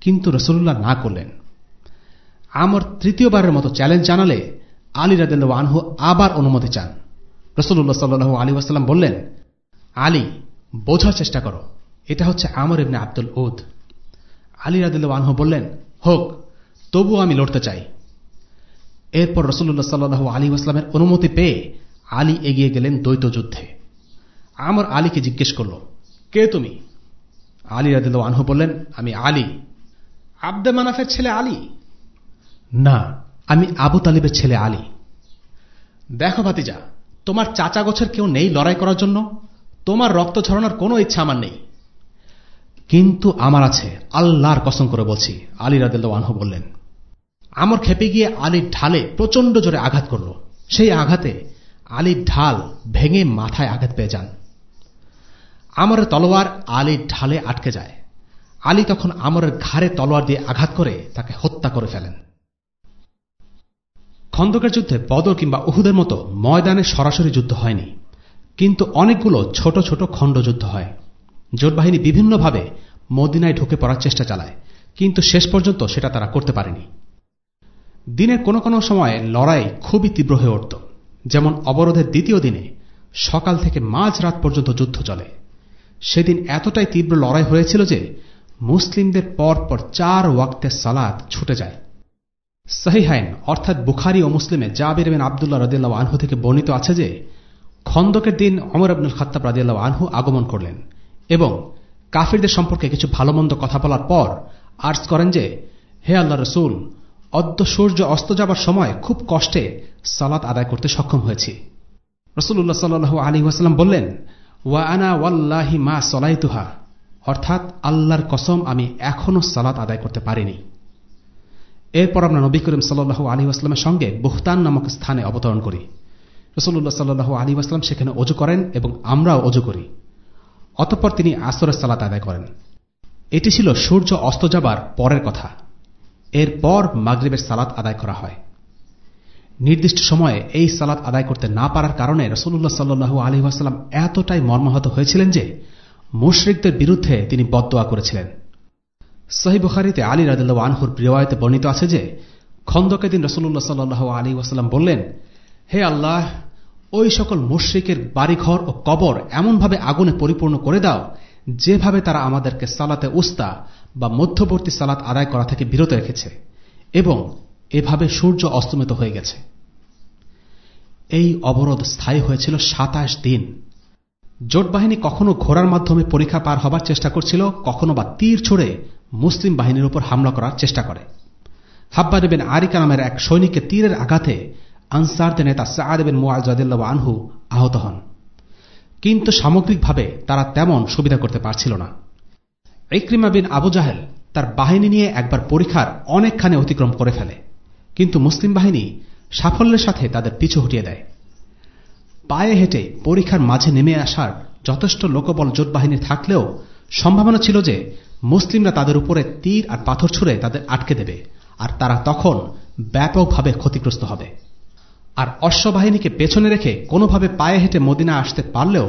কিন্তু রসুল্লাহ না করলেন। আমর তৃতীয়বারের মতো চ্যালেঞ্জ জানালে আলী রাদিল্লা আনহু আবার অনুমতি চান। রসুল্লাহ সাল্লু আলী ওয়াসাল্লাম বললেন, আলী, বোঝার চেষ্টা করো। এটা হচ্ছে আমর ইবনে আব্দুল উদ। আলী রাদিল্লা আনহু বললেন, হোক, তবুও আমি লড়তে চাই। এরপর রসুল্লাহ সাল্লু আলী ওয়াসলামের অনুমতি পেয়ে আলী এগিয়ে গেলেন দ্বৈত যুদ্ধে। আমর আলীকে জিজ্ঞেস করল, কে তুমি? আলী রাদিল আনহু বললেন, আমি আলী। আব্দে মানাফের ছেলে আলী? না, আমি আবু তালিবের ছেলে আলী। দেখো ভাতিজা তোমার চাচা গোছের কেউ নেই লড়াই করার জন্য? তোমার রক্ত ঝরানোর কোনো ইচ্ছা আমার নেই। কিন্তু আমার আছে আল্লাহর কসম করে বলছি, আলী রাদিল আনহু বললেন, আমর খেপে গিয়ে আলীর ঢালে প্রচণ্ড জোরে আঘাত করল। সেই আঘাতে আলীর ঢাল ভেঙে মাথায় আঘাত পেয়ে যান। আমরের তলোয়ার আলীর ঢালে আটকে যায়। আলী তখন আমরের ঘাড়ে তলোয়ার দিয়ে আঘাত করে তাকে হত্যা করে ফেলেন। খন্দকের যুদ্ধে বদর কিংবা উহুদের মতো ময়দানে সরাসরি যুদ্ধ হয়নি। কিন্তু অনেকগুলো ছোট ছোট খণ্ডযুদ্ধ হয়। জোটবাহিনী বিভিন্নভাবে মদিনায় ঢুকে পড়ার চেষ্টা চালায়, কিন্তু শেষ পর্যন্ত সেটা তারা করতে পারেনি। দিনের কোনো কোনো সময়ে লড়াই খুবই তীব্র হয়ে উঠত। যেমন অবরোধের দ্বিতীয় দিনে সকাল থেকে মাঝ রাত পর্যন্ত যুদ্ধ চলে। সেদিন এতটাই তীব্র লড়াই হয়েছিল যে মুসলিমদের পর পর চার ওয়াক্তের সালাদ ছুটে যায়। সহিহাইন অর্থাৎ বুখারি ও মুসলিমে জাবির বিন আবদুল্লাহ রদিল্লাহ আনহু থেকে বর্ণিত আছে যে, খন্দকের দিন অমর আব্দুল খত্তাব রাদিয়াল্লাহ আনহু আগমন করলেন এবং কাফিরদের সম্পর্কে কিছু ভালোমন্দ কথা বলার পর আর্জ করেন যে, হে আল্লাহ রসুল, অদ্য সূর্য অস্ত যাবার সময় খুব কষ্টে সালাত আদায় করতে সক্ষম হয়েছি। রসুল্লাহ সাল্লু আলী ওয়াসাল্লাম বললেন, ওয়া আনা ওয়াল্লাহি মা সলাইতুহা। অর্থাৎ আল্লাহর কসম আমি এখনও সালাত আদায় করতে পারিনি। এরপর আমরা নবী করিম সাল্লু আলী আসলামের সঙ্গে বুহতান নামক স্থানে অবতরণ করি। রসুল্লাহ সাল্লু আলী আসলাম সেখানে অজু করেন এবং আমরাও অজু করি। অতঃপর তিনি আসরের সালাত আদায় করেন। এটি ছিল সূর্য অস্ত যাবার পরের কথা। এরপর মাগরীবের সালাত আদায় করা হয়। নির্দিষ্ট সময়ে এই সালাত আদায় করতে না পারার কারণে রসুল্লাহ সাল্লু আলী আসাল্লাম এতটাই মর্মাহত হয়েছিলেন যে মুশরিকদের বিরুদ্ধে তিনি বদোয়া করেছিলেন। সহি বুখারিতে আলী রাদিল্লা আনহুর রিওয়ায়তে বর্ণিত আছে যে খন্দকের দিন রসুল্লাহ সাল্লাহ আলী ওয়াসাল্লাম বললেন, হে আল্লাহ, ওই সকল মুশ্রিকের বাড়িঘর ও কবর এমনভাবে আগুনে পরিপূর্ণ করে দাও, যেভাবে তারা আমাদেরকে সালাতে উস্তা বা মধ্যবর্তী সালাত আদায় করা থেকে বিরত রেখেছে এবং এভাবে সূর্য অস্তমিত হয়ে গেছে। এই অবরোধ স্থায়ী হয়েছিল সাতাশ দিন। জোট বাহিনী কখনো ঘোড়ার মাধ্যমে পরীক্ষা পার হবার চেষ্টা করছিল, কখনো বা তীর ছড়ে মুসলিম বাহিনীর উপর হামলা করার চেষ্টা করে। হাব্বা দেবেন আরিকা নামের এক সৈনিককে তীরের আঘাতে আনসারদের নেতা সাহাদেবেন মোয়াজাদিল্লা আনহু আহত হন। কিন্তু সামগ্রিকভাবে তারা তেমন সুবিধা করতে পারছিল না। ইক্রিমা বিন আবু জাহেল তার বাহিনী নিয়ে একবার পরীক্ষার অনেকখানে অতিক্রম করে ফেলে। কিন্তু মুসলিম বাহিনী সাফল্যের সাথে তাদের পিছু হটিয়ে দেয়। পায়ে হেঁটে পরীক্ষার মাঝে নেমে আসার যথেষ্ট লোকবল জোট বাহিনী থাকলেও সম্ভাবনা ছিল যে মুসলিমরা তাদের উপরে তীর আর পাথর ছুঁড়ে তাদের আটকে দেবে, আর তারা তখন ব্যাপকভাবে ক্ষতিগ্রস্ত হবে। আর অশ্ববাহিনীকে পেছনে রেখে কোনোভাবে পায়ে হেঁটে মদিনা আসতে পারলেও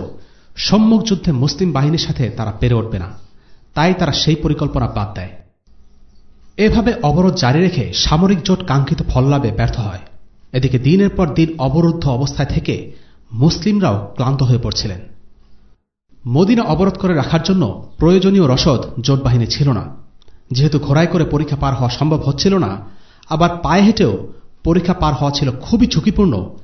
সম্মুখ যুদ্ধে মুসলিম বাহিনীর সাথে তারা পেরে উঠবে না। তাই তারা সেই পরিকল্পনা বাদ দেয়। এভাবে অবরোধ জারি রেখে সামরিক জোট কাঙ্ক্ষিত ফল লাভে ব্যর্থ হয়। এদিকে দিনের পর দিন অবরুদ্ধ অবস্থায় থেকে মুসলিমরাও ক্লান্ত হয়ে পড়ছিলেন। মদিনা অবরোধ করে রাখার জন্য প্রয়োজনীয় রসদ জোট বাহিনী ছিল না। যেহেতু ঘোড়ায় করে পরীক্ষা পার হওয়া সম্ভব হচ্ছিল না, আবার পায়ে হেঁটেও পরীক্ষা পার হওয়া ছিল খুবই ঝুঁকিপূর্ণ,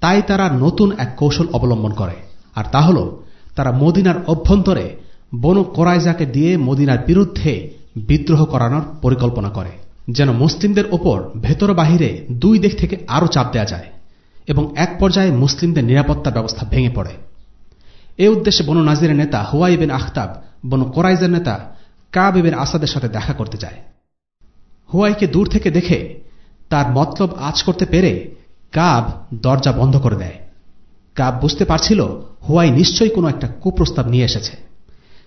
তাই তারা নতুন এক কৌশল অবলম্বন করে। আর তা হল, তারা মদিনার অভ্যন্তরে বনু কোরাইজাকে দিয়ে মদিনার বিরুদ্ধে বিদ্রোহ করানোর পরিকল্পনা করে, যেন মুসলিমদের ওপর ভেতর বাহিরে দুই দিক থেকে আরও চাপ দেওয়া যায় এবং এক পর্যায়ে মুসলিমদের নিরাপত্তা ব্যবস্থা ভেঙে পড়ে। এ উদ্দেশ্যে বনু নাজিরের নেতা হুয়াই বিন আখতাব, বনু কোরাইজের নেতা কাব এবেন আসাদের সাথে দেখা করতে যায়। হুয়াইকে দূর থেকে দেখে তার মতলব আজ করতে পেরে কাব দরজা বন্ধ করে দেয়। কাব বুঝতে পারছিল হুয়াই নিশ্চয়ই কোনো একটা কুপ্রস্তাব নিয়ে এসেছে।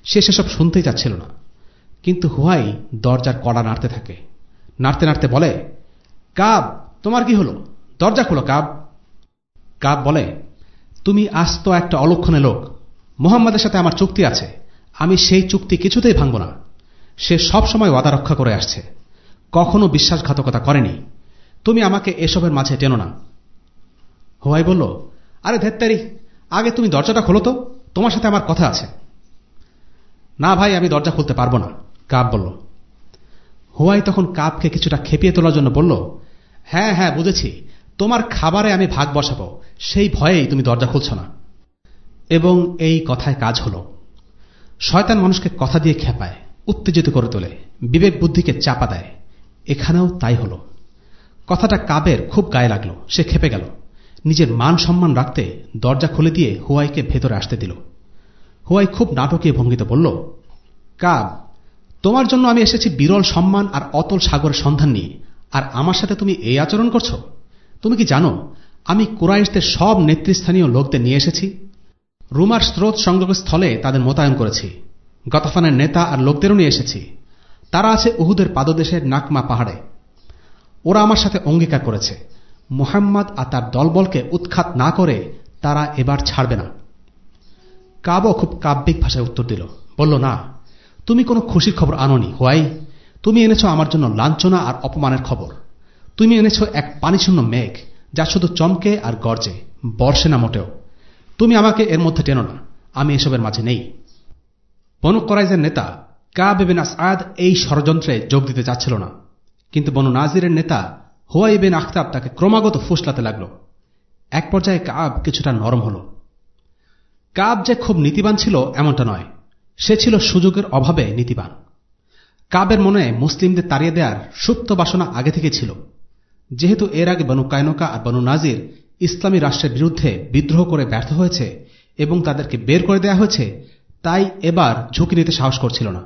সে সেসব শুনতেই চাচ্ছিল না। কিন্তু হুয়াই দরজার কড়া নাড়তে থাকে। নাড়তে নাড়তে বলে, কাব, তোমার কি হলো? দরজা খোলো কাব। কাব বলে, তুমি আস্ত একটা অলক্ষণে লোক। মোহাম্মদের সাথে আমার চুক্তি আছে। আমি সেই চুক্তি কিছুতেই ভাঙব না। সে সব সময় ওয়াদা রক্ষা করে আসছে। কখনো বিশ্বাসঘাতকতা করেনি। তুমি আমাকে এসবের মাঝে টেনো না। হোয়াই বলল, আরে ধেত্তারি, আগে তুমি দরজাটা খোলো তো, তোমার সাথে আমার কথা আছে। না ভাই, আমি দরজা খুলতে পারব না কাপ বলল। হোয়াই তখন কাপকে কিছুটা খেপিয়ে তোলার জন্য বলল হ্যাঁ হ্যাঁ বুঝেছি। তোমার খাবারে আমি ভাগ বসাবো। সেই ভয়েই তুমি দরজা খুলছ না। এবং এই কথায় কাজ হল। শয়তান মানুষকে কথা দিয়ে খেপায়, উত্তেজিত করে তোলে, বিবেক বুদ্ধিকে চাপা দেয়। এখানেও তাই হল। কথাটা কাবের খুব গায়ে লাগল, সে খেপে গেল। নিজের মান সম্মান রাখতে দরজা খুলে দিয়ে হুয়াইকে ভেতরে আসতে দিল। হুয়াই খুব নাটকীয় ভঙ্গিতে বলল, কাব, তোমার জন্য আমি এসেছি বিরল সম্মান আর অতল সাগরের সন্ধান নিয়ে। আর আমার সাথে তুমি এই আচরণ করছ? তুমি কি জানো, আমি কুরাইশদের সব নেতৃস্থানীয় লোকদের নিয়ে এসেছি? রুমার স্রোত সংযোগ স্থলে তাদের মোতায়েন করেছি। গতফানের নেতা আর লোকদেরও নিয়ে এসেছি। তারা আছে উহুদের পাদদেশের নাকমা পাহাড়ে। ওরা আমার সাথে অঙ্গীকার করেছে। মোহাম্মদ আর তার দলবলকে উৎখাত না করে তারা এবার ছাড়বে না। কাবও খুব কাব্যিক ভাষায় উত্তর দিল। বলল, না, তুমি কোনো খুশির খবর আনোনি, হোয়াই। তুমি এনেছ আমার জন্য লাঞ্ছনা আর অপমানের খবর। তুমি এনেছ এক পানিশূন্য মেঘ, যা শুধু চমকে আর গর্জে, বর্ষে না মোটেও। তুমি আমাকে এর মধ্যে টেনো না। আমি এসবের মাঝে নেই। বনু করাইজের নেতা কা বেবেন আসাদ এই ষড়যন্ত্রে যোগ দিতে চাচ্ছিল না। কিন্তু বনু নাজিরের নেতা হুয়াই বেন আখতাব তাকে ক্রমাগত ফুসলাতে লাগল। এক পর্যায়ে কাব কিছুটা নরম হল। কাব যে খুব নীতিবান ছিল এমনটা নয়। সে ছিল সুযোগের অভাবে নীতিবান। কাবের মনে মুসলিমদের তাড়িয়ে দেওয়ার সুপ্ত বাসনা আগে থেকে ছিল। যেহেতু এর আগে বনু কায়নকা আর বনু নাজির ইসলামী রাষ্ট্রের বিরুদ্ধে বিদ্রোহ করে ব্যর্থ হয়েছে এবং তাদেরকে বের করে দেয়া হয়েছে, তাই এবার ঝুঁকি নিতে সাহস করছিল না।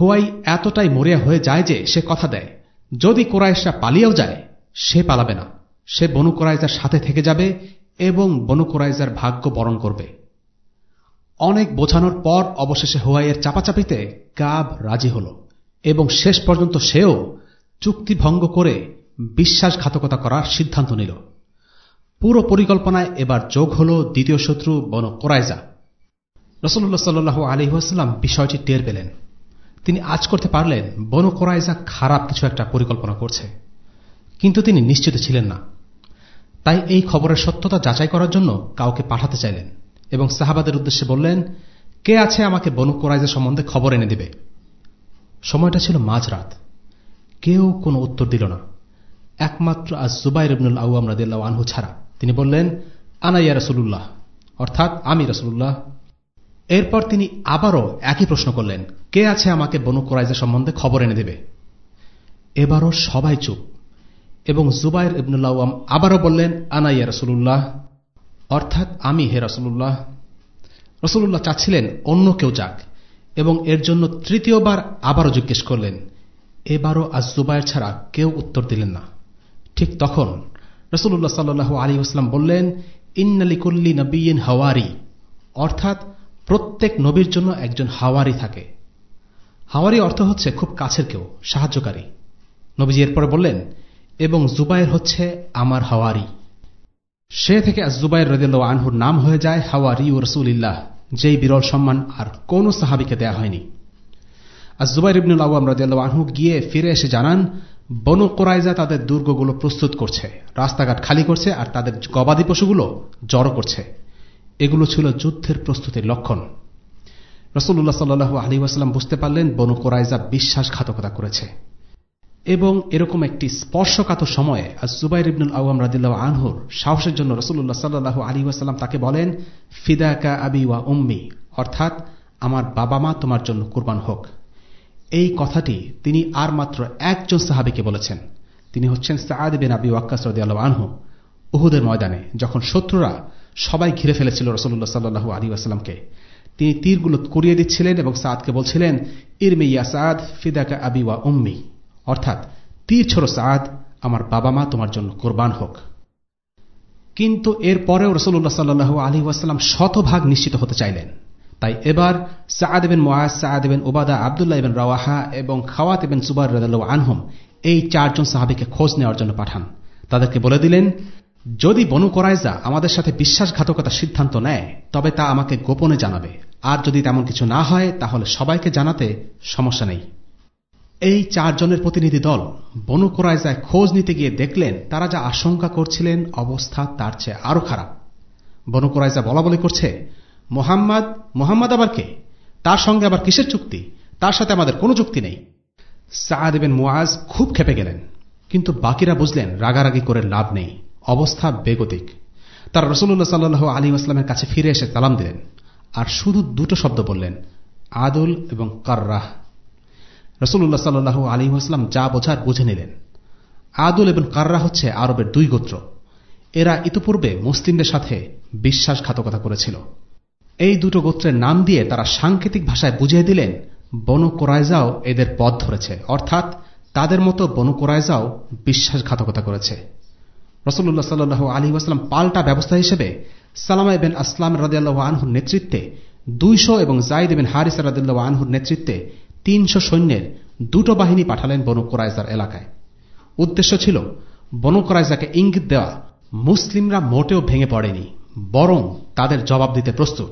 হোয়াই এতটাই মরিয়া হয়ে যায় যে সে কথা দেয়, যদি কোরাইশরা পালিয়েও যায়, সে পালাবে না। সে বনু কোরাইজার সাথে থেকে যাবে এবং বনু কোরাইজার ভাগ্য বরণ করবে। অনেক বোঝানোর পর অবশেষে হোয়াইয়ের চাপাচাপিতে কাব রাজি হল এবং শেষ পর্যন্ত সেও চুক্তি ভঙ্গ করে বিশ্বাসঘাতকতা করার সিদ্ধান্ত নিল। পুরো পরিকল্পনায় এবার যোগ হল দ্বিতীয় শত্রু বন কোরাইজা। রসল্লা সাল্লু আলহিহাস্লাম বিষয়টি টের পেলেন। তিনি আজ করতে পারলেন বন কোরাইজা খারাপ কিছু একটা পরিকল্পনা করছে। কিন্তু তিনি নিশ্চিত ছিলেন না। তাই এই খবরের সত্যতা যাচাই করার জন্য কাউকে পাঠাতে চাইলেন এবং সাহাবাদের উদ্দেশ্যে বললেন, কে আছে আমাকে বনু কোরাইজা সম্বন্ধে খবর এনে দেবে? সময়টা ছিল মাঝরাত। কেউ কোনো উত্তর দিল না। একমাত্র আজ জুবাইর ইবনুল আউয়াম রাদিল্লাহ আনহু ছাড়া। তিনি বললেন আনাইয়া রসুল্লাহ অর্থাৎ, আমি রসুল্লাহ এরপর তিনি আবারও একই প্রশ্ন করলেন, কে আছে আমাকে বনু কোরাইজা সম্বন্ধে খবর এনে দেবে? এবারও সবাই চুপ, এবং জুবাইর ইবনুল্লাহ আবারও বললেন আনাইয়া রসুল্লাহ অর্থাৎ, আমি হে রসুল্লাহ রসুল্লাহ চাচ্ছিলেন অন্য কেউ যাক, এবং এর জন্য তৃতীয়বার আবারও জিজ্ঞেস করলেন, এবারও আজ জুবাইর ছাড়া কেউ উত্তর দিলেন না। ঠিক তখন রসুল্লাহ সাল্লু আলী আসলাম বললেন ইন্নালিকুল্লি নবীন হাওয়ারি। অর্থাৎ প্রত্যেক নবীর জন্য একজন হাওয়ারি থাকে। হাওয়ারি অর্থ হচ্ছে খুব কাছের কেউ, সাহায্যকারী। নবীজি এরপরে বললেন, এবং জুবাইর হচ্ছে আমার হাওয়ারি। সে থেকে আজ জুবাইর রদিল্লা আনহুর নাম হয়ে যায় হাওয়ারি ও রসুলিল্লাহ, যেই বিরল সম্মান আর কোন সাহাবিকে দেয়া হয়নি। আজ জুবাইর ইবনুল আওয়াম রদিয়াল্লাহ আনহু গিয়ে ফিরে এসে জানান বনু কোরাইজা তাদের দুর্গগুলো প্রস্তুত করছে, রাস্তাঘাট খালি করছে আর তাদের গবাদি পশুগুলো জড়ো করছে। এগুলো ছিল যুদ্ধের প্রস্তুতির লক্ষণ। রসুল্লাহ সাল্লু আলী ওয়াসাল্লাম বুঝতে পারলেন বনু কোরাইজা বিশ্বাসঘাতকতা করেছে। এবং এরকম একটি স্পর্শকাতর সময়ে আজ জুবাইর ইবনুল আওয়াম রাদিল্লাহ আনহুর সাহসের জন্য রসুল্লাহ সাল্লাহ আলী ওয়াসাল্লাম তাকে বলেন, ফিদাকা আবি ওয়া উম্মি অর্থাৎ, আমার বাবা মা তোমার জন্য কুরবান হোক। এই কথাটি তিনি আর মাত্র একজন সাহাবিকে বলেছেন। তিনি হচ্ছেন সাদ বিন আবি ওয়াক্কাস রদিয়াল্লাহ আনহু। উহুদের ময়দানে যখন শত্রুরা সবাই ঘিরে ফেলেছিল রসুল্লাহ সাল্লু আলী আসালামকে তিনি তীরগুলো করিয়ে দিচ্ছিলেন এবং সাদকে বলছিলেন, ইরমি ইয়া সাদ ফিদাকা আবি ওয়া উম্মি। অর্থাৎ, তীর ছোড় সাদ আমার বাবা মা তোমার জন্য কোরবান হোক। কিন্তু এর পরেও রসুল্লাহ সাল্লু আলী ওয়াসাল্লাম শতভাগ নিশ্চিত হতে চাইলেন। তাই এবার সাদ বিন মোয়াজ সাদ বিন ওবাদা আবদুল্লাহ ইবেন রাওয়াহা এবং খাওয়াত ইবেন সুবার রাদ আনহম এই চারজন সাহাবিকে খোঁজ নেওয়ার জন্য পাঠান। তাদেরকে বলে দিলেন, যদি বনু করাইজা আমাদের সাথে বিশ্বাসঘাতকতার সিদ্ধান্ত নেয়, তবে তা আমাকে গোপনে জানাবে। আর যদি তেমন কিছু না হয়, তাহলে সবাইকে জানাতে সমস্যা নেই। এই চারজনের প্রতিনিধি দল বনু কোরাইজায় খোঁজ নিতে গিয়ে দেখলেন, তারা যা আশঙ্কা করছিলেন, অবস্থা তার চেয়ে আরও খারাপ। বনু কোরাইজা বলা বলি করছে মোহাম্মদ মোহাম্মদ আবার কে? তার সঙ্গে আবার কিসের চুক্তি? তার সাথে আমাদের কোনো চুক্তি নেই। সাদ বিন মুআজ খুব খেপে গেলেন, কিন্তু বাকিরা বুঝলেন রাগারাগি করে লাভ নেই। অবস্থা বেগতিক। তারা রসুল্লাহ সাল্লু আলী আসলামের কাছে ফিরে এসে সালাম দিলেন আর শুধু দুটো শব্দ বললেন, আদুল এবং কার্রাহ। রসুল্লাহ সাল্লু আলী আসলাম যা বোঝার বুঝে নিলেন। আদুল এবং কার্রা হচ্ছে আরবের দুই গোত্র। এরা ইতিপূর্বে মুসলিমদের সাথে বিশ্বাসঘাতকতা করেছিল। এই দুটো গোত্রের নাম দিয়ে তারা সাংকেতিক ভাষায় বুঝিয়ে দিলেন, বনু কোরাইজাও এদের পথ ধরেছে। অর্থাৎ তাদের মতো বনু কোরাইজাও বিশ্বাসঘাতকতা করেছে। রসুল্লাহ সাল্লু আলী আসলাম পাল্টা ব্যবস্থা হিসেবে সালামা এবেন আসলাম রাদিয়াল্লাহ আনহুর নেতৃত্বে দুইশো এবং জাইদ এবেন হারিস রাদিল্লাহ আনহুর নেতৃত্বে তিনশো সৈন্যের দুটো বাহিনী পাঠালেন বনু কোরাইজার এলাকায়। উদ্দেশ্য ছিল, বনু কোরাইজাকে ইঙ্গিত দেওয়া, মুসলিমরা মোটেও ভেঙে পড়েনি। বরং তাদের জবাব দিতে প্রস্তুত।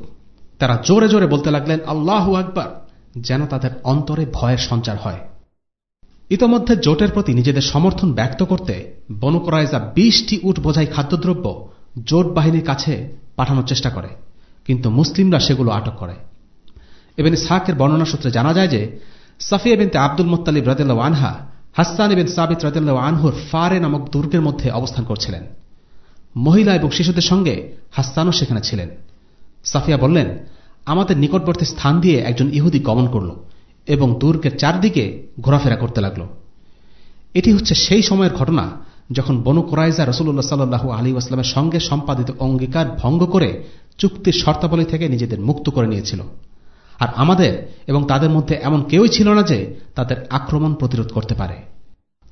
তারা জোরে জোরে বলতে লাগলেন, আল্লাহ আকবার! যেন তাদের অন্তরে ভয়ের সঞ্চার হয়। ইতোমধ্যে জোটের প্রতি নিজেদের সমর্থন ব্যক্ত করতে বনু কোরাইজা বিশটি উট বোঝাই খাদ্যদ্রব্য জোট বাহিনীর কাছে পাঠানোর চেষ্টা করে, কিন্তু মুসলিমরা সেগুলো আটক করে। এবেন সাকের বর্ণনা সূত্রে জানা যায় যে, সাফিয়া বিনতে আব্দুল মোত্তালিব রাদেল্লা আনহা, হাসান এবেন সাবিত রাদেল্লা আনহুর ফারে নামক দুর্গের মধ্যে অবস্থান করছিলেন। মহিলা এবং শিশুদের সঙ্গে হাস্তানও সেখানে ছিলেন। সাফিয়া বললেন, আমাদের নিকটবর্তী স্থান দিয়ে একজন ইহুদি গমন করল এবং দুর্গের চারদিকে ঘোরাফেরা করতে লাগল। এটি হচ্ছে সেই সময়ের ঘটনা যখন বনু কোরাইজা রসুল্লাহ সাল্লু আলী আসলামের সঙ্গে সম্পাদিত অঙ্গীকার ভঙ্গ করে চুক্তির শর্তাবলী থেকে নিজেদের মুক্ত করে নিয়েছিল। আর আমাদের এবং তাদের মধ্যে এমন কেউই ছিল না যে তাদের আক্রমণ প্রতিরোধ করতে পারে।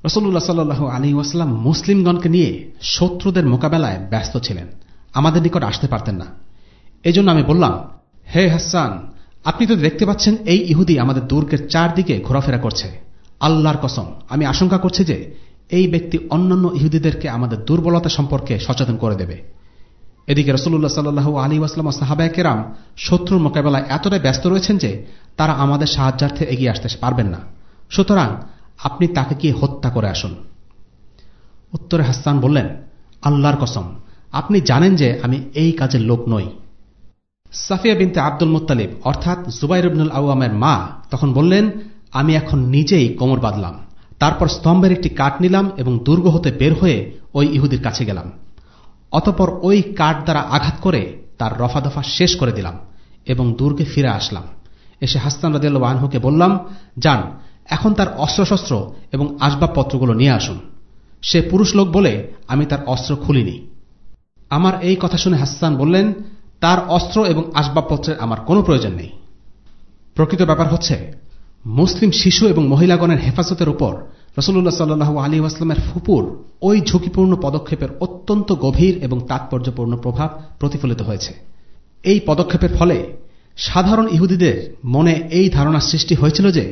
রসল্লাহ সাল্লু আলী ওয়াসাল্লাম মুসলিমগণকে নিয়ে শত্রুদের মোকাবেলায় ব্যস্ত ছিলেন। আমাদের নিকট আসতে পারতেন না। এজন্য আমি বললাম, হে হাসান, আপনি তো দেখতে পাচ্ছেন এই ইহুদি আমাদের দুর্গের চারদিকে ঘোরাফেরা করছে। আল্লাহর কসম, আমি আশঙ্কা করছি যে এই ব্যক্তি অন্যান্য ইহুদিদেরকে আমাদের দুর্বলতা সম্পর্কে সচেতন করে দেবে। এদিকে রসুল্লাহ সাল্লু আলী ওয়াসলাম ও সাহাবায়কেরাম শত্রুর মোকাবেলায় এতটাই ব্যস্ত রয়েছেন যে তারা আমাদের সাহায্যার্থে এগিয়ে আসতে পারবেন না। সুতরাং আপনি তাকে গিয়ে হত্যা করে আসুন? উত্তরে হাসান বললেন, আল্লাহর কসম, আপনি জানেন যে আমি এই কাজের লোক নই। সাফিয়া বিনতে আব্দুল মুত্তালিব, অর্থাৎ জুবাইর ইবনুল আওয়ামের মা, তখন বললেন, আমি এখন নিজেই কোমর বাঁধলাম, তারপর স্তম্ভের একটি কাঠ নিলাম এবং দুর্গ হতে বের হয়ে ওই ইহুদির কাছে গেলাম। অতপর ওই কাঠ দ্বারা আঘাত করে তার রফাদফা শেষ করে দিলাম এবং দুর্গে ফিরে আসলাম। এসে হাস্তান রাদিয়াল আনহুকে বললাম, যান এখন তার অস্ত্রশস্ত্র এবং আসবাবপত্রগুলো নিয়ে আসুন। সে পুরুষ লোক বলে আমি তার অস্ত্র খুলিনি। আমার এই কথা শুনে হাসান বললেন, তার অস্ত্র এবং আসবাবপত্রের আমার কোনো প্রয়োজন নেই। প্রকৃত ব্যাপার হচ্ছে, মুসলিম শিশু এবং মহিলাগণের হেফাজতের উপর রসুল্লাহ সাল্লু আলী আসলামের ফুপুর ওই ঝুঁকিপূর্ণ পদক্ষেপের অত্যন্ত গভীর এবং তাৎপর্যপূর্ণ প্রভাব প্রতিফলিত হয়েছে। এই পদক্ষেপের ফলে সাধারণ ইহুদিদের মনে এই ধারণা সৃষ্টি হয়েছিল যে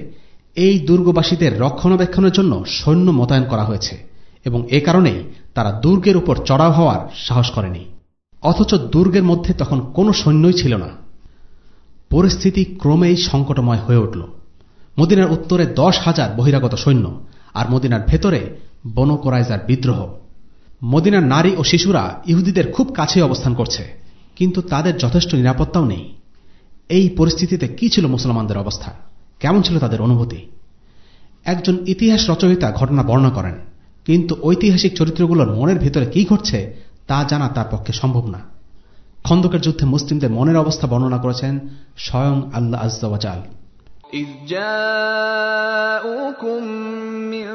এই দুর্গবাসীদের রক্ষণাবেক্ষণের জন্য সৈন্য মোতায়েন করা হয়েছে এবং এ কারণেই তারা দুর্গের উপর চড়াও হওয়ার সাহস করেনি। অথচ দুর্গের মধ্যে তখন কোনো সৈন্যই ছিল না। পরিস্থিতি ক্রমেই সংকটময় হয়ে উঠল। মদিনার উত্তরে দশ হাজার বহিরাগত সৈন্য আর মদিনার ভেতরে বনকোরাইজার বিদ্রোহ। মদিনার নারী ও শিশুরা ইহুদিদের খুব কাছে অবস্থান করছে, কিন্তু তাদের যথেষ্ট নিরাপত্তাও নেই। এই পরিস্থিতিতে কি ছিল মুসলমানদের অবস্থা? কেমন ছিল তাদের অনুভূতি একজন ইতিহাস রচয়িতা ঘটনা বর্ণনা করেন কিন্তু ঐতিহাসিক চরিত্রগুলোর মনের ভিতরে কি ঘটছে তা জানা তার পক্ষে সম্ভব না খন্দকের যুদ্ধে মুসলিমদের মনের অবস্থা বর্ণনা করেছেন স্বয়ং আল্লাহ আজ্জাওয়াজাল إذ جاءوكم من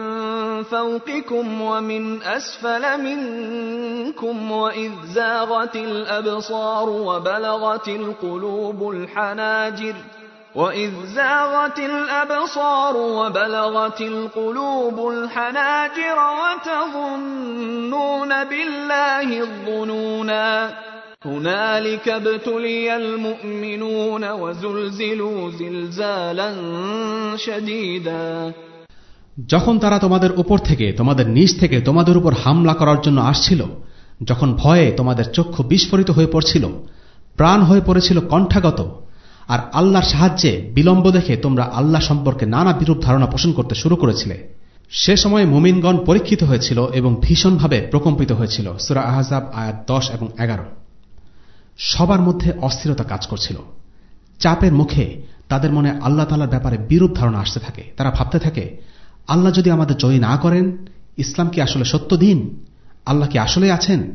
فوقكم ومن أسفل منكم وإذ زاغت الأبصار وبلغت القلوب الحناجر وإذ زاغت الأبصار وبلغت القلوب الحناجر وتظنون بالله الظنونا هنالك ابتلي المؤمنون وزلزلوا زلزالا شديدا যখন তারা তোমাদের উপর থেকে তোমাদের নিচ থেকে তোমাদের উপর হামলা করার জন্য আসছিল যখন ভয়ে তোমাদের চক্ষু বিস্ফোরিত হয়ে পড়ছিল প্রাণ হয়ে পড়েছিল কণ্ঠাগত আর আল্লাহর সাহায্যে বিলম্ব দেখে তোমরা আল্লাহ সম্পর্কে নানা বিরূপ ধারণা পোষণ করতে শুরু করেছিলে। সে সময় মুমিনগণ পরীক্ষিত হয়েছিল এবং ভীষণভাবে প্রকম্পিত হয়েছিল। সুরা আহজাব আয়াত দশ এবং এগারো। সবার মধ্যে অস্থিরতা কাজ করছিল। চাপের মুখে তাদের মনে আল্লাহ তালার ব্যাপারে বিরূপ ধারণা আসতে থাকে। তারা ভাবতে থাকে, আল্লাহ যদি আমাদের জয়ী না করেন, ইসলাম কি আসলে সত্য দিন? আল্লাহ কি আসলে আছেন?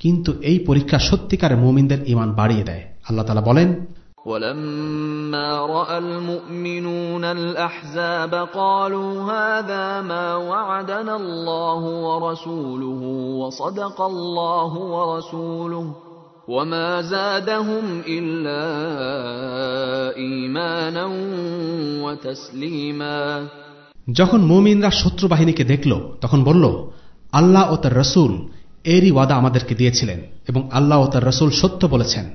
কিন্তু এই পরীক্ষা সত্যিকারে মুমিনদের ইমান বাড়িয়ে দেয়। আল্লাহ তালা বলেন ولما راى المؤمنون الاحزاب قالوا هذا ما وعدنا الله ورسوله وصدق الله ورسوله وما زادهم الا ايمانا وتسليما যখন মুমিনরা শত্রু বাহিনীকে দেখল তখন বলল আল্লাহ ও তার রসুল এরই ওয়াদা আমাদেরকে দিয়েছিলেন এবং আল্লাহ ও তার রসুল সত্য বলেছেন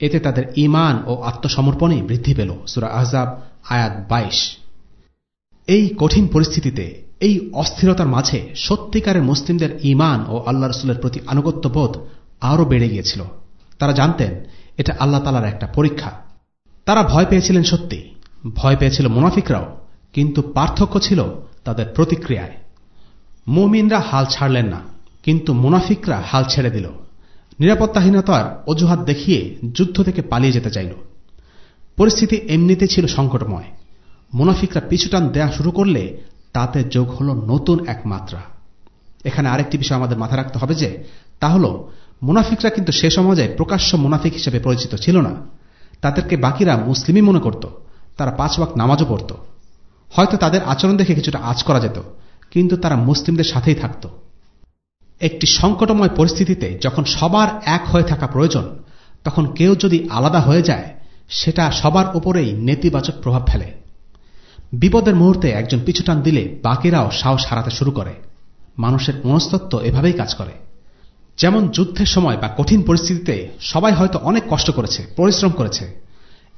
এতে তাদের ইমান ও আত্মসমর্পণই বৃদ্ধি পেল। সুরা আহজাব, আয়াত বাইশ। এই কঠিন পরিস্থিতিতে, এই অস্থিরতার মাঝে সত্যিকারের মুসলিমদের ইমান ও আল্লাহ রসুলের প্রতি আনুগত্য বোধ আরও বেড়ে গিয়েছিল। তারা জানতেন, এটা আল্লাহ তালার একটা পরীক্ষা। তারা ভয় পেয়েছিলেন সত্যি, ভয় পেয়েছিল মুনাফিকরাও, কিন্তু পার্থক্য ছিল তাদের প্রতিক্রিয়ায়। মুমিনরা হাল ছাড়লেন না, কিন্তু মুনাফিকরা হাল ছেড়ে দিল। নিরাপত্তাহীনতার অজুহাত দেখিয়ে যুদ্ধ থেকে পালিয়ে যেতে চাইল। পরিস্থিতি এমনিতে ছিল সংকটময়। মুনাফিকরা পিছুটান দেয়া শুরু করলে তাতে যোগ হল নতুন এক মাত্রা। এখানে আরেকটি বিষয় আমাদের মাথায় রাখতে হবে যে, তা হল, মুনাফিকরা কিন্তু সে সমাজে প্রকাশ্য মুনাফিক হিসেবে পরিচিত ছিল না। তাদেরকে বাকিরা মুসলিমই মনে করত। তারা পাঁচ নামাজও পড়ত। হয়তো তাদের আচরণ দেখে কিছুটা আজ করা যেত, কিন্তু তারা মুসলিমদের সাথেই থাকত। একটি সংকটময় পরিস্থিতিতে যখন সবার এক হয়ে থাকা প্রয়োজন, তখন কেউ যদি আলাদা হয়ে যায়, সেটা সবার উপরেই নেতিবাচক প্রভাব ফেলে। বিপদের মুহূর্তে একজন পিছুটান দিলে বাকিরাও সাহস হারাতে শুরু করে। মানুষের মনস্তত্ব এভাবেই কাজ করে। যেমন যুদ্ধের সময় বা কঠিন পরিস্থিতিতে সবাই হয়তো অনেক কষ্ট করেছে, পরিশ্রম করেছে।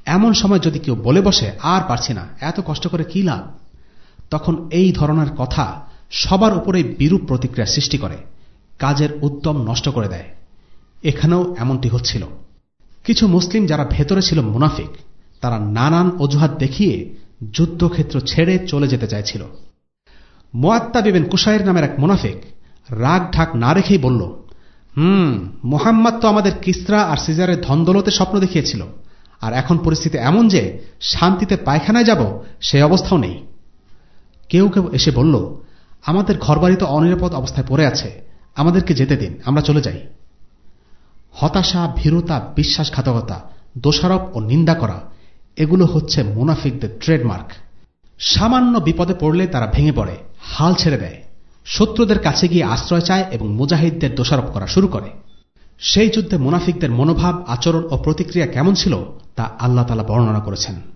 এমন সময় যদি কেউ বলে বসে, আর পারছি না, এত কষ্ট করে কি লাভ? তখন এই ধরনের কথা সবার উপরে বিরূপ প্রতিক্রিয়া সৃষ্টি করে। কাজের উত্তম নষ্ট করে দেয়। এখানেও এমনটি হচ্ছিল। কিছু মুসলিম যারা ভেতরে ছিল মুনাফিক, তারা নানান অজুহাত দেখিয়ে যুদ্ধক্ষেত্র ছেড়ে চলে যেতে চাইছিল। মোয়াত্তা বিবেন কুশাইর নামের এক মুনাফিক রাগ ঢাক না রেখেই বলল, হুম, মোহাম্মদ তো আমাদের কিসরা আর সিজারের ধন্দলতে স্বপ্ন দেখিয়েছিল, আর এখন পরিস্থিতি এমন যে শান্তিতে পায়খানায় যাব, সেই অবস্থাও নেই। কেউ কেউ এসে বলল, আমাদের ঘরবাড়ি তো অনিরাপদ অবস্থায় পড়ে আছে আমাদেরকে যেতে দিন, আমরা চলে যাই। হতাশা, ভীরুতা, বিশ্বাসঘাতকতা, দোষারোপ ও নিন্দা করা, এগুলো হচ্ছে মুনাফিকদের ট্রেডমার্ক। সামান্য বিপদে পড়লে তারা ভেঙে পড়ে, হাল ছেড়ে দেয়। শত্রুদের কাছে গিয়ে আশ্রয় চায় এবং মুজাহিদদের দোষারোপ করা শুরু করে। সেই যুদ্ধে মুনাফিকদের মনোভাব, আচরণ ও প্রতিক্রিয়া কেমন ছিল, তা আল্লাহ তালা বর্ণনা করেছেন।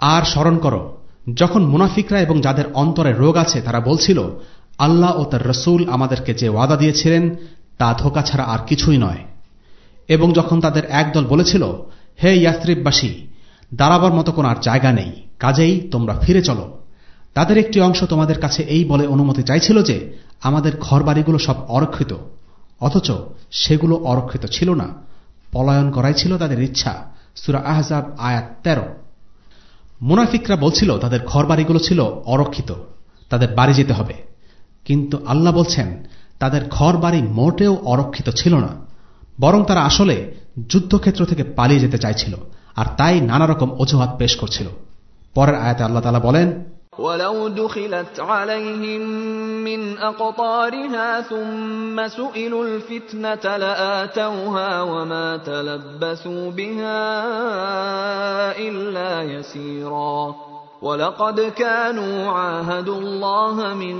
আর স্মরণ করো, যখন মুনাফিকরা এবং যাদের অন্তরে রোগ আছে, তারা বলছিল, আল্লাহ ও তার রসুল আমাদেরকে যে ওয়াদা দিয়েছিলেন, তা ধোকা ছাড়া আর কিছুই নয়। এবং যখন তাদের একদল বলেছিল, হে ইয়াস্ত্রিববাসী দাঁড়াবার মতো কোন আর জায়গা নেই, কাজেই তোমরা ফিরে চলো। তাদের একটি অংশ তোমাদের কাছে এই বলে অনুমতি চাইছিল যে, আমাদের ঘরবাড়িগুলো সব অরক্ষিত। অথচ সেগুলো অরক্ষিত ছিল না। পলায়ন করাই ছিল তাদের ইচ্ছা। সুরা আহজাব আয়াত তেরো। মুনাফিকরা বলছিল, তাদের ঘরবাড়িগুলো ছিল অরক্ষিত, তাদের বাড়ি যেতে হবে। কিন্তু আল্লাহ বলছেন, তাদের ঘরবাড়ি মোটেও অরক্ষিত ছিল না, বরং তারা আসলে যুদ্ধক্ষেত্র থেকে পালিয়ে যেতে চাইছিল, আর তাই নানা রকম অজুহাত পেশ করছিল। পরের আয়াতে আল্লাহ তালা বলেন ولو دخلت عليهم من أقطارها ثم سئلوا الفتنة لآتوها وما تلبثوا بها إلا يسيرا. ولقد كانوا عاهدوا الله من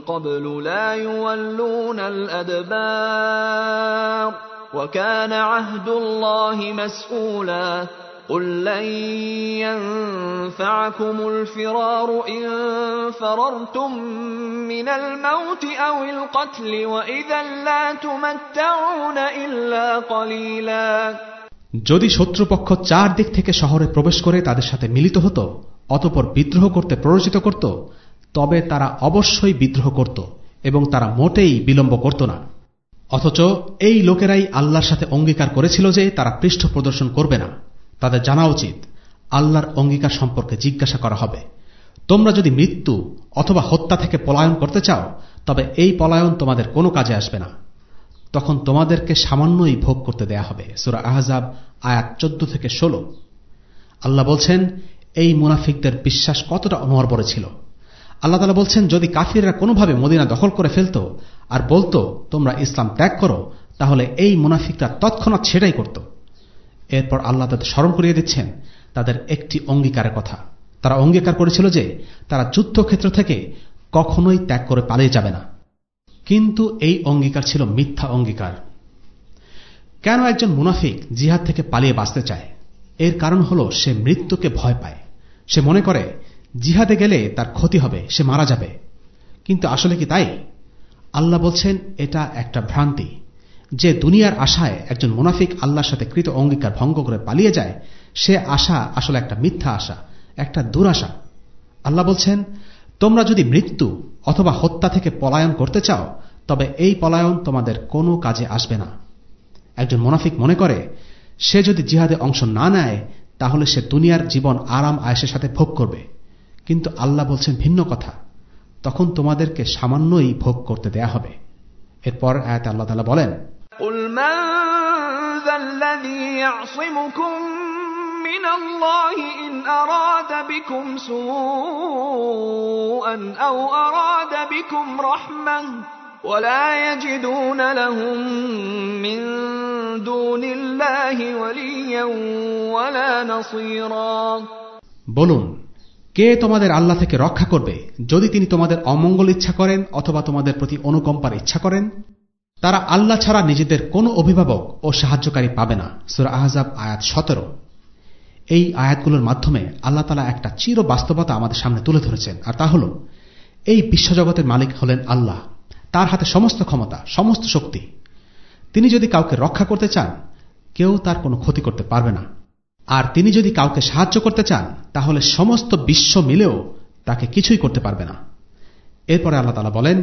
قبل لا يولون الأدبار. وكان عهد الله مسؤولا. قل لن ينفعكم الفرار إن فررتم من الموت أو القتل وإذا لا تمتعون إلا قليلا যদি শত্রুপক্ষ চার দিক থেকে শহরে প্রবেশ করে তাদের সাথে মিলিত হতো অতপর বিদ্রোহ করতে প্ররোচিত করত তবে তারা অবশ্যই বিদ্রোহ করত এবং তারা মোটেই বিলম্ব করত না অথচ এই লোকেরাই আল্লাহর সাথে অঙ্গীকার করেছিল যে তারা পৃষ্ঠ প্রদর্শন করবে না তাদের জানা উচিত আল্লাহর অঙ্গীকার সম্পর্কে জিজ্ঞাসা করা হবে। তোমরা যদি মৃত্যু অথবা হত্যা থেকে পলায়ন করতে চাও, তবে এই পলায়ন তোমাদের কোনো কাজে আসবে না। তখন তোমাদেরকে সামান্যই ভোগ করতে দেয়া হবে। সুরা আহজাব আয়াত চোদ্দ থেকে ষোলো। আল্লাহ বলছেন, এই মুনাফিকদের বিশ্বাস কতটা অনর্বরে ছিল? আল্লাহ তালা বলছেন, যদি কাফিররা কোনোভাবে মদিনা দখল করে ফেলত আর বলতো, তোমরা ইসলাম ত্যাগ করো, তাহলে এই মুনাফিকরা তৎক্ষণাৎ সেটাই করত। এরপর আল্লাহ তাদের স্মরণ করিয়ে দিচ্ছেন তাদের একটি অঙ্গীকারের কথা। তারা অঙ্গীকার করেছিল যে তারা যুদ্ধক্ষেত্র থেকে কখনোই ত্যাগ করে পালিয়ে যাবে না। কিন্তু এই অঙ্গীকার ছিল মিথ্যা অঙ্গীকার। কেন একজন মুনাফিক জিহাদ থেকে পালিয়ে বাঁচতে চায়? এর কারণ হল সে মৃত্যুকে ভয় পায়। সে মনে করে, জিহাদে গেলে তার ক্ষতি হবে, সে মারা যাবে। কিন্তু আসলে কি তাই? আল্লাহ বলছেন, এটা একটা ভ্রান্তি। যে দুনিয়ার আশায় একজন মুনাফিক আল্লাহর সাথে কৃত অঙ্গীকার ভঙ্গ করে পালিয়ে যায়, সে আশা আসলে একটা মিথ্যা আশা, একটা দুরাশা। আল্লাহ বলছেন, তোমরা যদি মৃত্যু অথবা হত্যা থেকে পলায়ন করতে চাও, তবে এই পলায়ন তোমাদের কোনো কাজে আসবে না। একজন মোনাফিক মনে করে, সে যদি জিহাদে অংশ না নেয়, তাহলে সে দুনিয়ার জীবন আরাম আয়েসের সাথে ভোগ করবে। কিন্তু আল্লাহ বলছেন ভিন্ন কথা, তখন তোমাদেরকে সামান্যই ভোগ করতে দেয়া হবে। এরপর আয়াত আল্লাহ তালা বলেন قل من ذا الذي يعصمكم من الله إن أراد بكم سوءا أو أراد بكم رحمة ولا يجدون لهم من دون الله وليا ولا نصيرا বলুন কে তোমাদের আল্লাহ থেকে রক্ষা করবে যদি তিনি তোমাদের অমঙ্গল ইচ্ছা করেন অথবা তোমাদের প্রতি অনুকম্পার ইচ্ছা করেন তারা আল্লাহ ছাড়া নিজেদের কোনো অভিভাবক ও সাহায্যকারী পাবে না। সুরা আহজাব আয়াত সতেরো। এই আয়াতগুলোর মাধ্যমে আল্লাহ তালা একটা চির বাস্তবতা আমাদের সামনে তুলে ধরেছেন। আর তা হল, এই বিশ্বজগতের মালিক হলেন আল্লাহ। তার হাতে সমস্ত ক্ষমতা, সমস্ত শক্তি। তিনি যদি কাউকে রক্ষা করতে চান, কেউ তার কোনো ক্ষতি করতে পারবে না। আর তিনি যদি কাউকে সাহায্য করতে চান, তাহলে সমস্ত বিশ্ব মিলেও তাকে কিছুই করতে পারবে না। এরপরে আল্লাহ তালা বলেন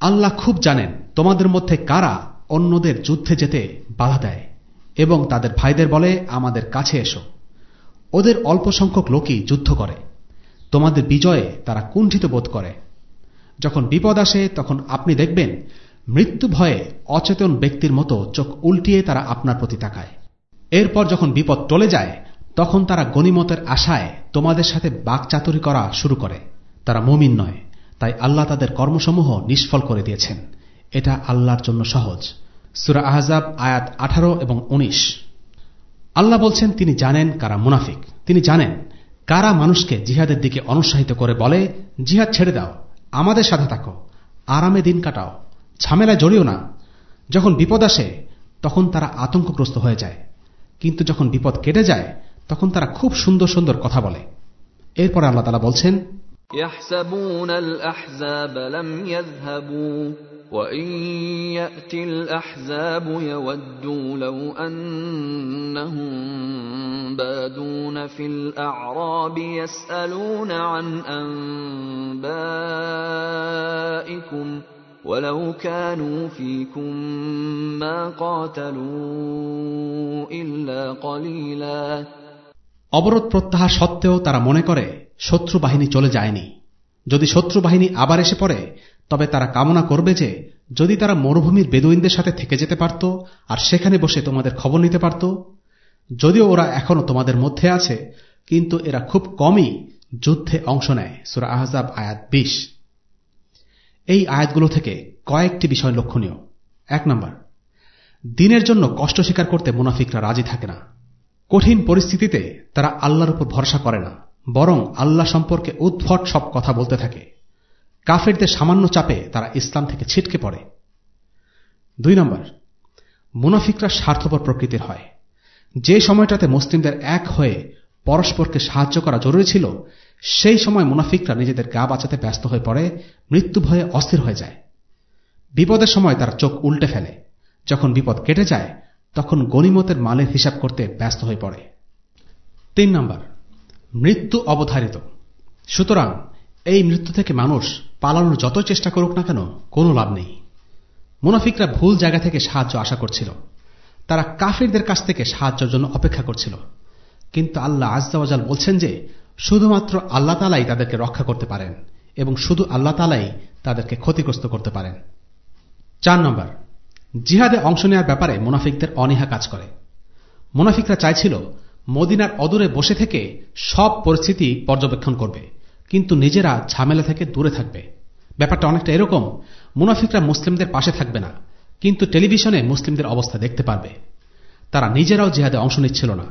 আল্লাহ খুব জানেন তোমাদের মধ্যে কারা অন্যদের যুদ্ধে যেতে বাধা দেয় এবং তাদের ভাইদের বলে, আমাদের কাছে এসো। ওদের অল্প সংখ্যক লোকই যুদ্ধ করে। তোমাদের বিজয়ে তারা কুণ্ঠিত বোধ করে। যখন বিপদ আসে, তখন আপনি দেখবেন মৃত্যু ভয়ে অচেতন ব্যক্তির মতো চোখ উল্টিয়ে তারা আপনার প্রতি তাকায়। এরপর যখন বিপদ টলে যায়, তখন তারা গণিমতের আশায় তোমাদের সাথে বাকচাতুরি করা শুরু করে। তারা মমিন নয়। তাই আল্লাহ তাদের কর্মসমূহ নিষ্ফল করে দিয়েছেন। এটা আল্লাহর জন্য সহজ। সুরা আহজাব আয়াত আঠারো এবং ১৯ আল্লাহ বলছেন, তিনি জানেন কারা মুনাফিক। তিনি জানেন কারা মানুষকে জিহাদের দিকে অনুৎসাহিত করে বলে, জিহাদ ছেড়ে দাও, আমাদের সাথে থাকো, আরামে দিন কাটাও, ঝামেলায় জড়িও না। যখন বিপদ আসে, তখন তারা আতঙ্কগ্রস্ত হয়ে যায়। কিন্তু যখন বিপদ কেটে যায়, তখন তারা খুব সুন্দর সুন্দর কথা বলে। এরপর আল্লাহ তালা বলছেন يحسبون الأحزاب لم يذهبوا وإن يأتي الأحزاب يودوا لو أنهم بادون في الأعراب يسألون عن أنبائكم ولو كانوا فيكم ما قاتلوا إلا قليلا অবরোধ প্রত্যাহার সত্ত্বেও তারা মনে করে শত্রু বাহিনী চলে যায়নি। যদি শত্রু বাহিনী আবার এসে পড়ে, তবে তারা কামনা করবে যে, যদি তারা মরুভূমির বেদুইনদের সাথে থেকে যেতে পারত, আর সেখানে বসে তোমাদের খবর নিতে পারত। যদিও ওরা এখনও তোমাদের মধ্যে আছে, কিন্তু এরা খুব কমই যুদ্ধে অংশ নেয়। সুরা আহজাব আয়াত বিশ। এই আয়াতগুলো থেকে কয়েকটি বিষয় লক্ষণীয়। এক নম্বর, দিনের জন্য কষ্ট স্বীকার করতে মুনাফিকরা রাজি থাকে না। কঠিন পরিস্থিতিতে তারা আল্লাহর উপর ভরসা করে না। বরং আল্লাহ সম্পর্কে উদ্ভট সব কথা বলতে থাকে। কাফেরদের সামান্য চাপে তারা ইসলাম থেকে ছিটকে পড়ে। দুই নম্বর, মুনাফিকরা স্বার্থপর প্রকৃতির হয়। যে সময়টাতে মুসলিমদের এক হয়ে পরস্পরকে সাহায্য করা জরুরি ছিল, সেই সময় মুনাফিকরা নিজেদের গা বাঁচাতে ব্যস্ত হয়ে পড়ে, মৃত্যু ভয়ে অস্থির হয়ে যায়। বিপদের সময় তারা চোখ উল্টে ফেলে। যখন বিপদ কেটে যায়, তখন গণিমতের মালের হিসাব করতে ব্যস্ত হয়ে পড়ে। তিন নম্বর মৃত্যু অবধারিত। সুতরাং এই মৃত্যু থেকে মানুষ পালানোর যত চেষ্টা করুক না কেন, কোনো লাভ নেই। মুনাফিকরা ভুল জায়গা থেকে সাহায্য আশা করছিল। তারা কাফিরদের কাছ থেকে সাহায্যের জন্য অপেক্ষা করছিল। কিন্তু আল্লাহ আজদাওয়াজাল বলছেন যে, শুধুমাত্র আল্লাহ তালাই তাদেরকে রক্ষা করতে পারেন এবং শুধু আল্লাহ তালাই তাদেরকে ক্ষতিগ্রস্ত করতে পারেন। চার নম্বর, জিহাদে অংশ নেওয়ার ব্যাপারে মুনাফিকদের অনীহা কাজ করে। মুনাফিকরা চাইছিল মদিনার অদূরে বসে থেকে সব পরিস্থিতি পর্যবেক্ষণ করবে। কিন্তু নিজেরা ঝামেলা থেকে দূরে থাকবে। ব্যাপারটা অনেকটা এরকম, মুনাফিকরা মুসলিমদের পাশে থাকবে না, কিন্তু টেলিভিশনে মুসলিমদের অবস্থা দেখতে পারবে। তারা নিজেরাও জিহাদে অংশ নিচ্ছিল না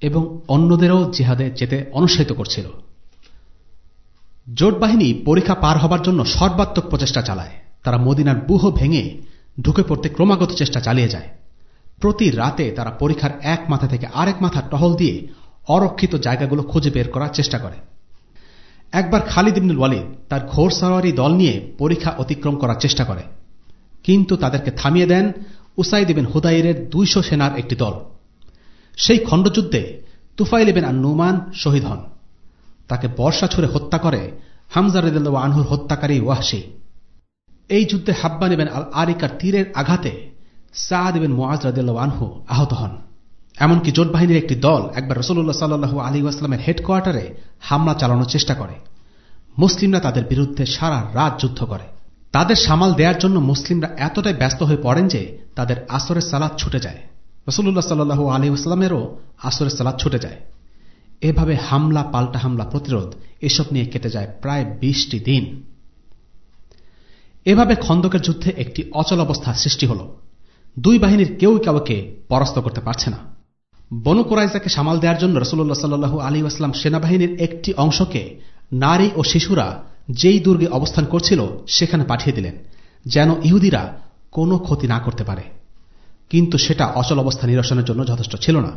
এবং অন্যদেরও জিহাদে যেতে অনুৎসাহিত করছিল। জোট বাহিনী পরীক্ষা পার হবার জন্য সর্বাত্মক প্রচেষ্টা চালায়। তারা মদিনার বুহ ভেঙে ঢুকে পড়তে ক্রমাগত চেষ্টা চালিয়ে যায়। প্রতি রাতে তারা পরীক্ষার এক মাথা থেকে আরেক মাথা টহল দিয়ে অরক্ষিত জায়গাগুলো খুঁজে বের করার চেষ্টা করে। একবার খালিদ ইবনুল ওয়ালিদ তার ঘোর সাওয়ারি দল নিয়ে পরীক্ষা অতিক্রম করার চেষ্টা করে, কিন্তু তাদেরকে থামিয়ে দেন উসাইদ ইবেন হুদাইরের দুইশো সেনার একটি দল। সেই খণ্ডযুদ্ধে তুফাইল ইবেন আর নুমান শহীদ হন। তাকে বর্ষা ছুড়ে হত্যা করে হামজা আনহুর হত্যাকারী ওয়াহসি এই যুদ্ধে হাব্বান ইবেন আল আরিকার তীরের আঘাতে সাদ বিন মুআজ রাদিয়াল্লাহু আনহু আহত হন। এমনকি জোট বাহিনীর একটি দল একবার রসুল্লাহ সাল্লু আলী আসলামের হেডকোয়ার্টারে হামলা চালানোর চেষ্টা করে। মুসলিমরা তাদের বিরুদ্ধে সারা রাত যুদ্ধ করে। তাদের সামাল দেওয়ার জন্য মুসলিমরা এতটাই ব্যস্ত হয়ে পড়েন যে তাদের আসরের সালাদ ছুটে যায়। রসুল্লাহ সাল্লু আলী আসলামেরও আসরের সালাদ ছুটে যায়। এভাবে হামলা, পাল্টা হামলা, প্রতিরোধ এসব নিয়ে কেটে যায় প্রায় বিশটি দিন। এভাবে খন্দকের যুদ্ধে একটি অচল অবস্থা সৃষ্টি হল। দুই বাহিনীর কেউ কাউকে পরাস্ত করতে পারছে না। বনু কোরাইজাকে সামাল দেওয়ার জন্য রসুল্লাহ সাল্লু আলী আসলাম সেনাবাহিনীর একটি অংশকে নারী ও শিশুরা যেই দুর্গে অবস্থান করছিল সেখানে পাঠিয়ে দিলেন, যেন ইহুদিরা কোনো ক্ষতি না করতে পারে। কিন্তু সেটা অচল অবস্থা নিরসনের জন্য যথেষ্ট ছিল না।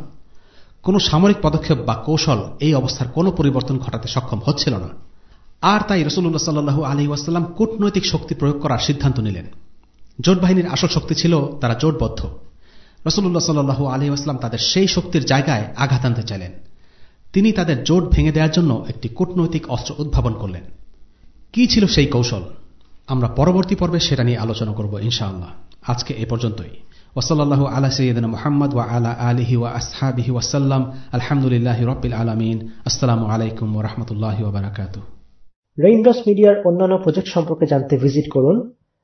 কোনো সামরিক পদক্ষেপ বা কৌশল এই অবস্থার কোনো পরিবর্তন ঘটাতে সক্ষম হচ্ছিল না। আর তাই রসুল্লাহ সাল্লু আলী ওয়াসাল্লাম কূটনৈতিক শক্তি প্রয়োগ করার সিদ্ধান্ত নিলেন। জোট বাহিনীর আসল শক্তি ছিল তারা জোটবদ্ধ। রসুল্লাহ সাল্লু আলী আসলাম তাদের সেই শক্তির জায়গায় আঘাত আনতে চাইলেন। তিনি তাদের জোট ভেঙে দেওয়ার জন্য একটি কূটনৈতিক অস্ত্র উদ্ভাবন করলেন। কি ছিল সেই কৌশল? আমরা পরবর্তী পর্বে সেটা নিয়ে আলোচনা করব ইনশাআল্লাহ। আজকে এ পর্যন্তই। ওসল্লাহ আলা সৈয়দিন মোহাম্মদ ওয়া আলা আলিহি ওয়া আসহাবিহি ওয়াসাল্লাম আলহামদুলিল্লাহ রবিল আলমিন। আসসালামু আলাইকুম ওরহমতুল্লাহ ওবরাকাত রেইনড্রপস মিডিয়ার অন্যান্য প্রজেক্ট সম্পর্কে জানতে ভিজিট করুন